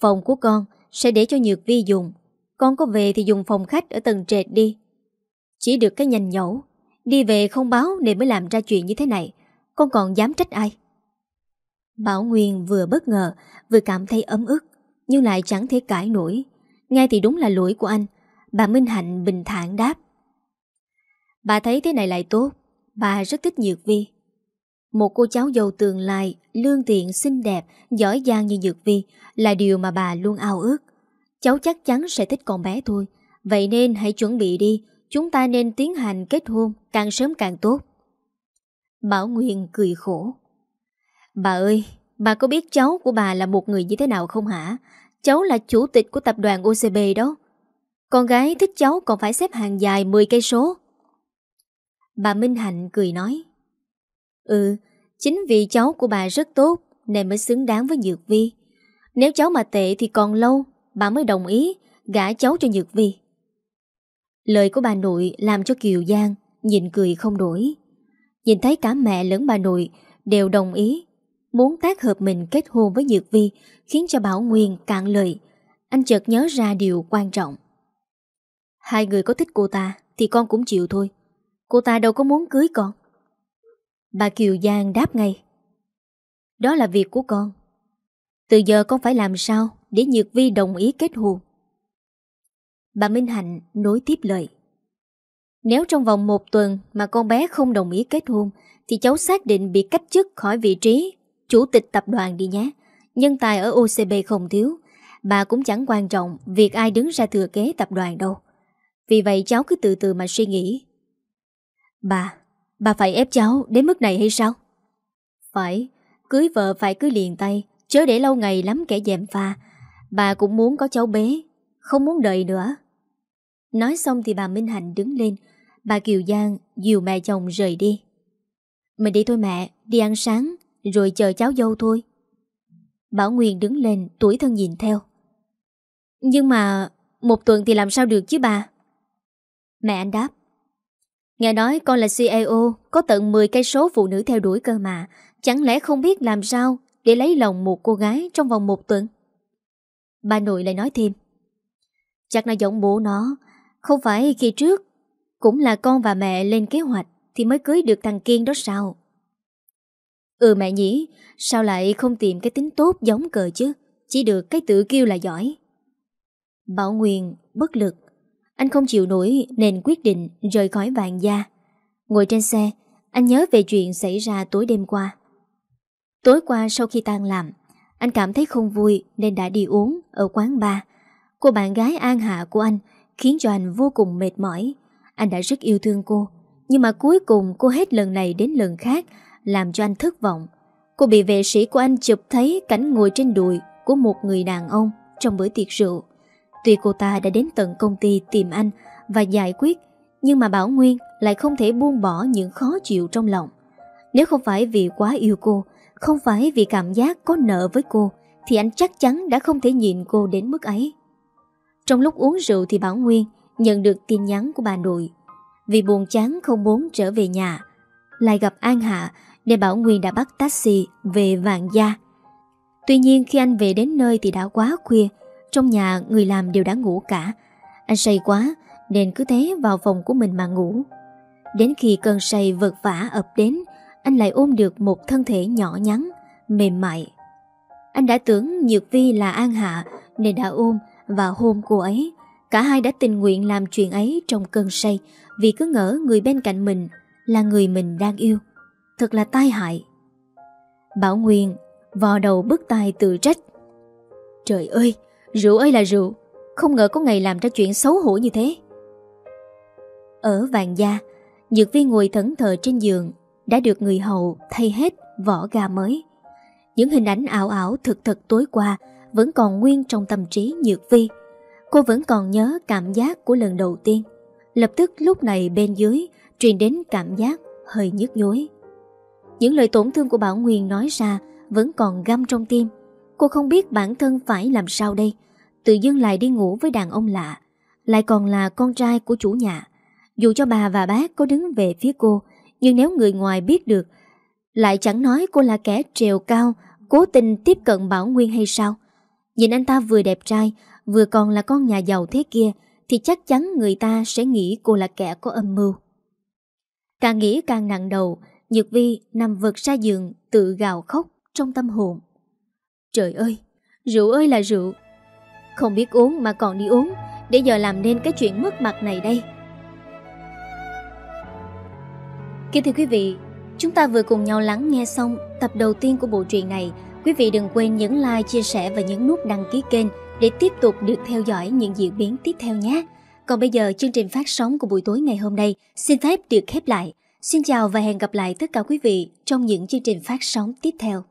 Phòng của con sẽ để cho Nhược Vi dùng. Con có về thì dùng phòng khách ở tầng trệt đi. Chỉ được cái nhanh nhẩu Đi về không báo nên mới làm ra chuyện như thế này. Con còn dám trách ai? Bảo Nguyên vừa bất ngờ Vừa cảm thấy ấm ức Nhưng lại chẳng thể cãi nổi. Ngay thì đúng là lỗi của anh. Bà Minh Hạnh bình thản đáp. Bà thấy thế này lại tốt. Bà rất thích Nhược Vi. Một cô cháu giàu tương lai Lương thiện, xinh đẹp, giỏi giang như Nhược Vi Là điều mà bà luôn ao ước. Cháu chắc chắn sẽ thích con bé thôi. Vậy nên hãy chuẩn bị đi. Chúng ta nên tiến hành kết hôn Càng sớm càng tốt. Bảo Nguyên cười khổ. Bà ơi, Bà có biết cháu của bà là một người như thế nào không hả? Cháu là chủ tịch của tập đoàn OCB đó. Con gái thích cháu còn phải xếp hàng dài 10 cây số. Bà Minh Hạnh cười nói Ừ Chính vì cháu của bà rất tốt Nên mới xứng đáng với Nhược Vi. Nếu cháu mà tệ thì còn lâu, Bà mới đồng ý gả cháu cho Nhược Vi. Lời của bà nội làm cho Kiều Giang nhìn cười không đổi. Nhìn thấy cả mẹ lẫn bà nội đều đồng ý muốn tác hợp mình kết hôn với Nhược Vi, khiến cho Bảo Nguyên cạn lời. Anh chợt nhớ ra điều quan trọng. Hai người có thích cô ta thì con cũng chịu thôi. Cô ta đâu có muốn cưới con. Bà Kiều Giang đáp ngay. Đó là việc của con. Từ giờ con phải làm sao để Nhược Vi đồng ý kết hôn. Bà Minh Hạnh nối tiếp lời. Nếu trong vòng một tuần mà con bé không đồng ý kết hôn, thì cháu xác định bị cách chức khỏi vị trí chủ tịch tập đoàn đi nhé. Nhân tài ở OCB không thiếu. Bà cũng chẳng quan trọng việc ai đứng ra thừa kế tập đoàn đâu. Vì vậy cháu cứ từ từ mà suy nghĩ. Bà, bà phải ép cháu đến mức này hay sao? Phải, cưới vợ phải cưới liền tay, chớ để lâu ngày lắm kẻ dèm pha. Bà cũng muốn có cháu bé, không muốn đợi nữa. Nói xong thì bà Minh Hạnh đứng lên, bà Kiều Giang dìu mẹ chồng rời đi. Mình đi thôi mẹ, đi ăn sáng, rồi chờ cháu dâu thôi. Bảo Nguyên đứng lên, tuổi thân nhìn theo. Nhưng mà một tuần thì làm sao được chứ bà? Mẹ anh đáp. Nghe nói con là CEO, có tận 10 cây số phụ nữ theo đuổi cơ mà. Chẳng lẽ không biết làm sao để lấy lòng một cô gái trong vòng một tuần? Bà nội lại nói thêm. Chắc là giọng bố nó, không phải khi trước cũng là con và mẹ lên kế hoạch thì mới cưới được thằng Kiên đó sao? Ừ mẹ nhỉ, sao lại không tìm cái tính tốt giống cờ chứ? Chỉ được cái tự kêu là giỏi. Bảo Nguyên bất lực. Anh không chịu nổi nên quyết định rời khỏi vàng gia. Ngồi trên xe, anh nhớ về chuyện xảy ra tối đêm qua. Tối qua sau khi tan làm, anh cảm thấy không vui nên đã đi uống ở quán bar. Cô bạn gái An Hạ của anh khiến cho anh vô cùng mệt mỏi. Anh đã rất yêu thương cô, nhưng mà cuối cùng cô hết lần này đến lần khác làm cho anh thất vọng. Cô bị vệ sĩ của anh chụp thấy cảnh ngồi trên đùi của một người đàn ông trong bữa tiệc rượu. Tuy cô ta đã đến tận công ty tìm anh và giải quyết, nhưng mà Bảo Nguyên lại không thể buông bỏ những khó chịu trong lòng. Nếu không phải vì quá yêu cô, không phải vì cảm giác có nợ với cô, thì anh chắc chắn đã không thể nhịn cô đến mức ấy. Trong lúc uống rượu thì Bảo Nguyên nhận được tin nhắn của bà nội. Vì buồn chán không muốn trở về nhà, lại gặp An Hạ nên Bảo Nguyên đã bắt taxi về Vạn Gia. Tuy nhiên khi anh về đến nơi thì đã quá khuya, trong nhà người làm đều đã ngủ cả. Anh say quá nên cứ thế vào phòng của mình mà ngủ. Đến khi cơn say vật vả ập đến, anh lại ôm được một thân thể nhỏ nhắn, mềm mại. Anh đã tưởng Nhược Vi là An Hạ nên đã ôm và hôn cô ấy. Cả hai đã tình nguyện làm chuyện ấy trong cơn say vì cứ ngỡ người bên cạnh mình là người mình đang yêu. Thật là tai hại. Bảo Nguyên vò đầu bức tai tự trách. Trời ơi, rượu ơi là rượu, không ngờ có ngày làm ra chuyện xấu hổ như thế. Ở vàng gia, Nhược Vi ngồi thẫn thờ trên giường đã được người hầu thay hết vỏ gà mới. Những hình ảnh ảo ảo thực thật tối qua vẫn còn nguyên trong tâm trí Nhược Vi. Cô vẫn còn nhớ cảm giác của lần đầu tiên. Lập tức lúc này bên dưới truyền đến cảm giác hơi nhức nhối. Những lời tổn thương của Bảo Nguyên nói ra vẫn còn găm trong tim. Cô không biết bản thân phải làm sao đây. Tự dưng lại đi ngủ với đàn ông lạ, lại còn là con trai của chủ nhà. Dù cho bà và bác có đứng về phía cô, nhưng nếu người ngoài biết được, lại chẳng nói cô là kẻ trèo cao, cố tình tiếp cận Bảo Nguyên hay sao. Nhìn anh ta vừa đẹp trai, vừa còn là con nhà giàu thế kia, thì chắc chắn người ta sẽ nghĩ cô là kẻ có âm mưu. Càng nghĩ càng nặng đầu, Nhược Vi nằm vật ra giường tự gào khóc trong tâm hồn. Trời ơi, rượu ơi là rượu. Không biết uống mà còn đi uống, để giờ làm nên cái chuyện mất mặt này đây. Kính thưa quý vị, chúng ta vừa cùng nhau lắng nghe xong tập đầu tiên của bộ truyện này. Quý vị đừng quên nhấn like, chia sẻ và nhấn nút đăng ký kênh để tiếp tục được theo dõi những diễn biến tiếp theo nhé. Còn bây giờ chương trình phát sóng của buổi tối ngày hôm nay xin phép được khép lại. Xin chào và hẹn gặp lại tất cả quý vị trong những chương trình phát sóng tiếp theo.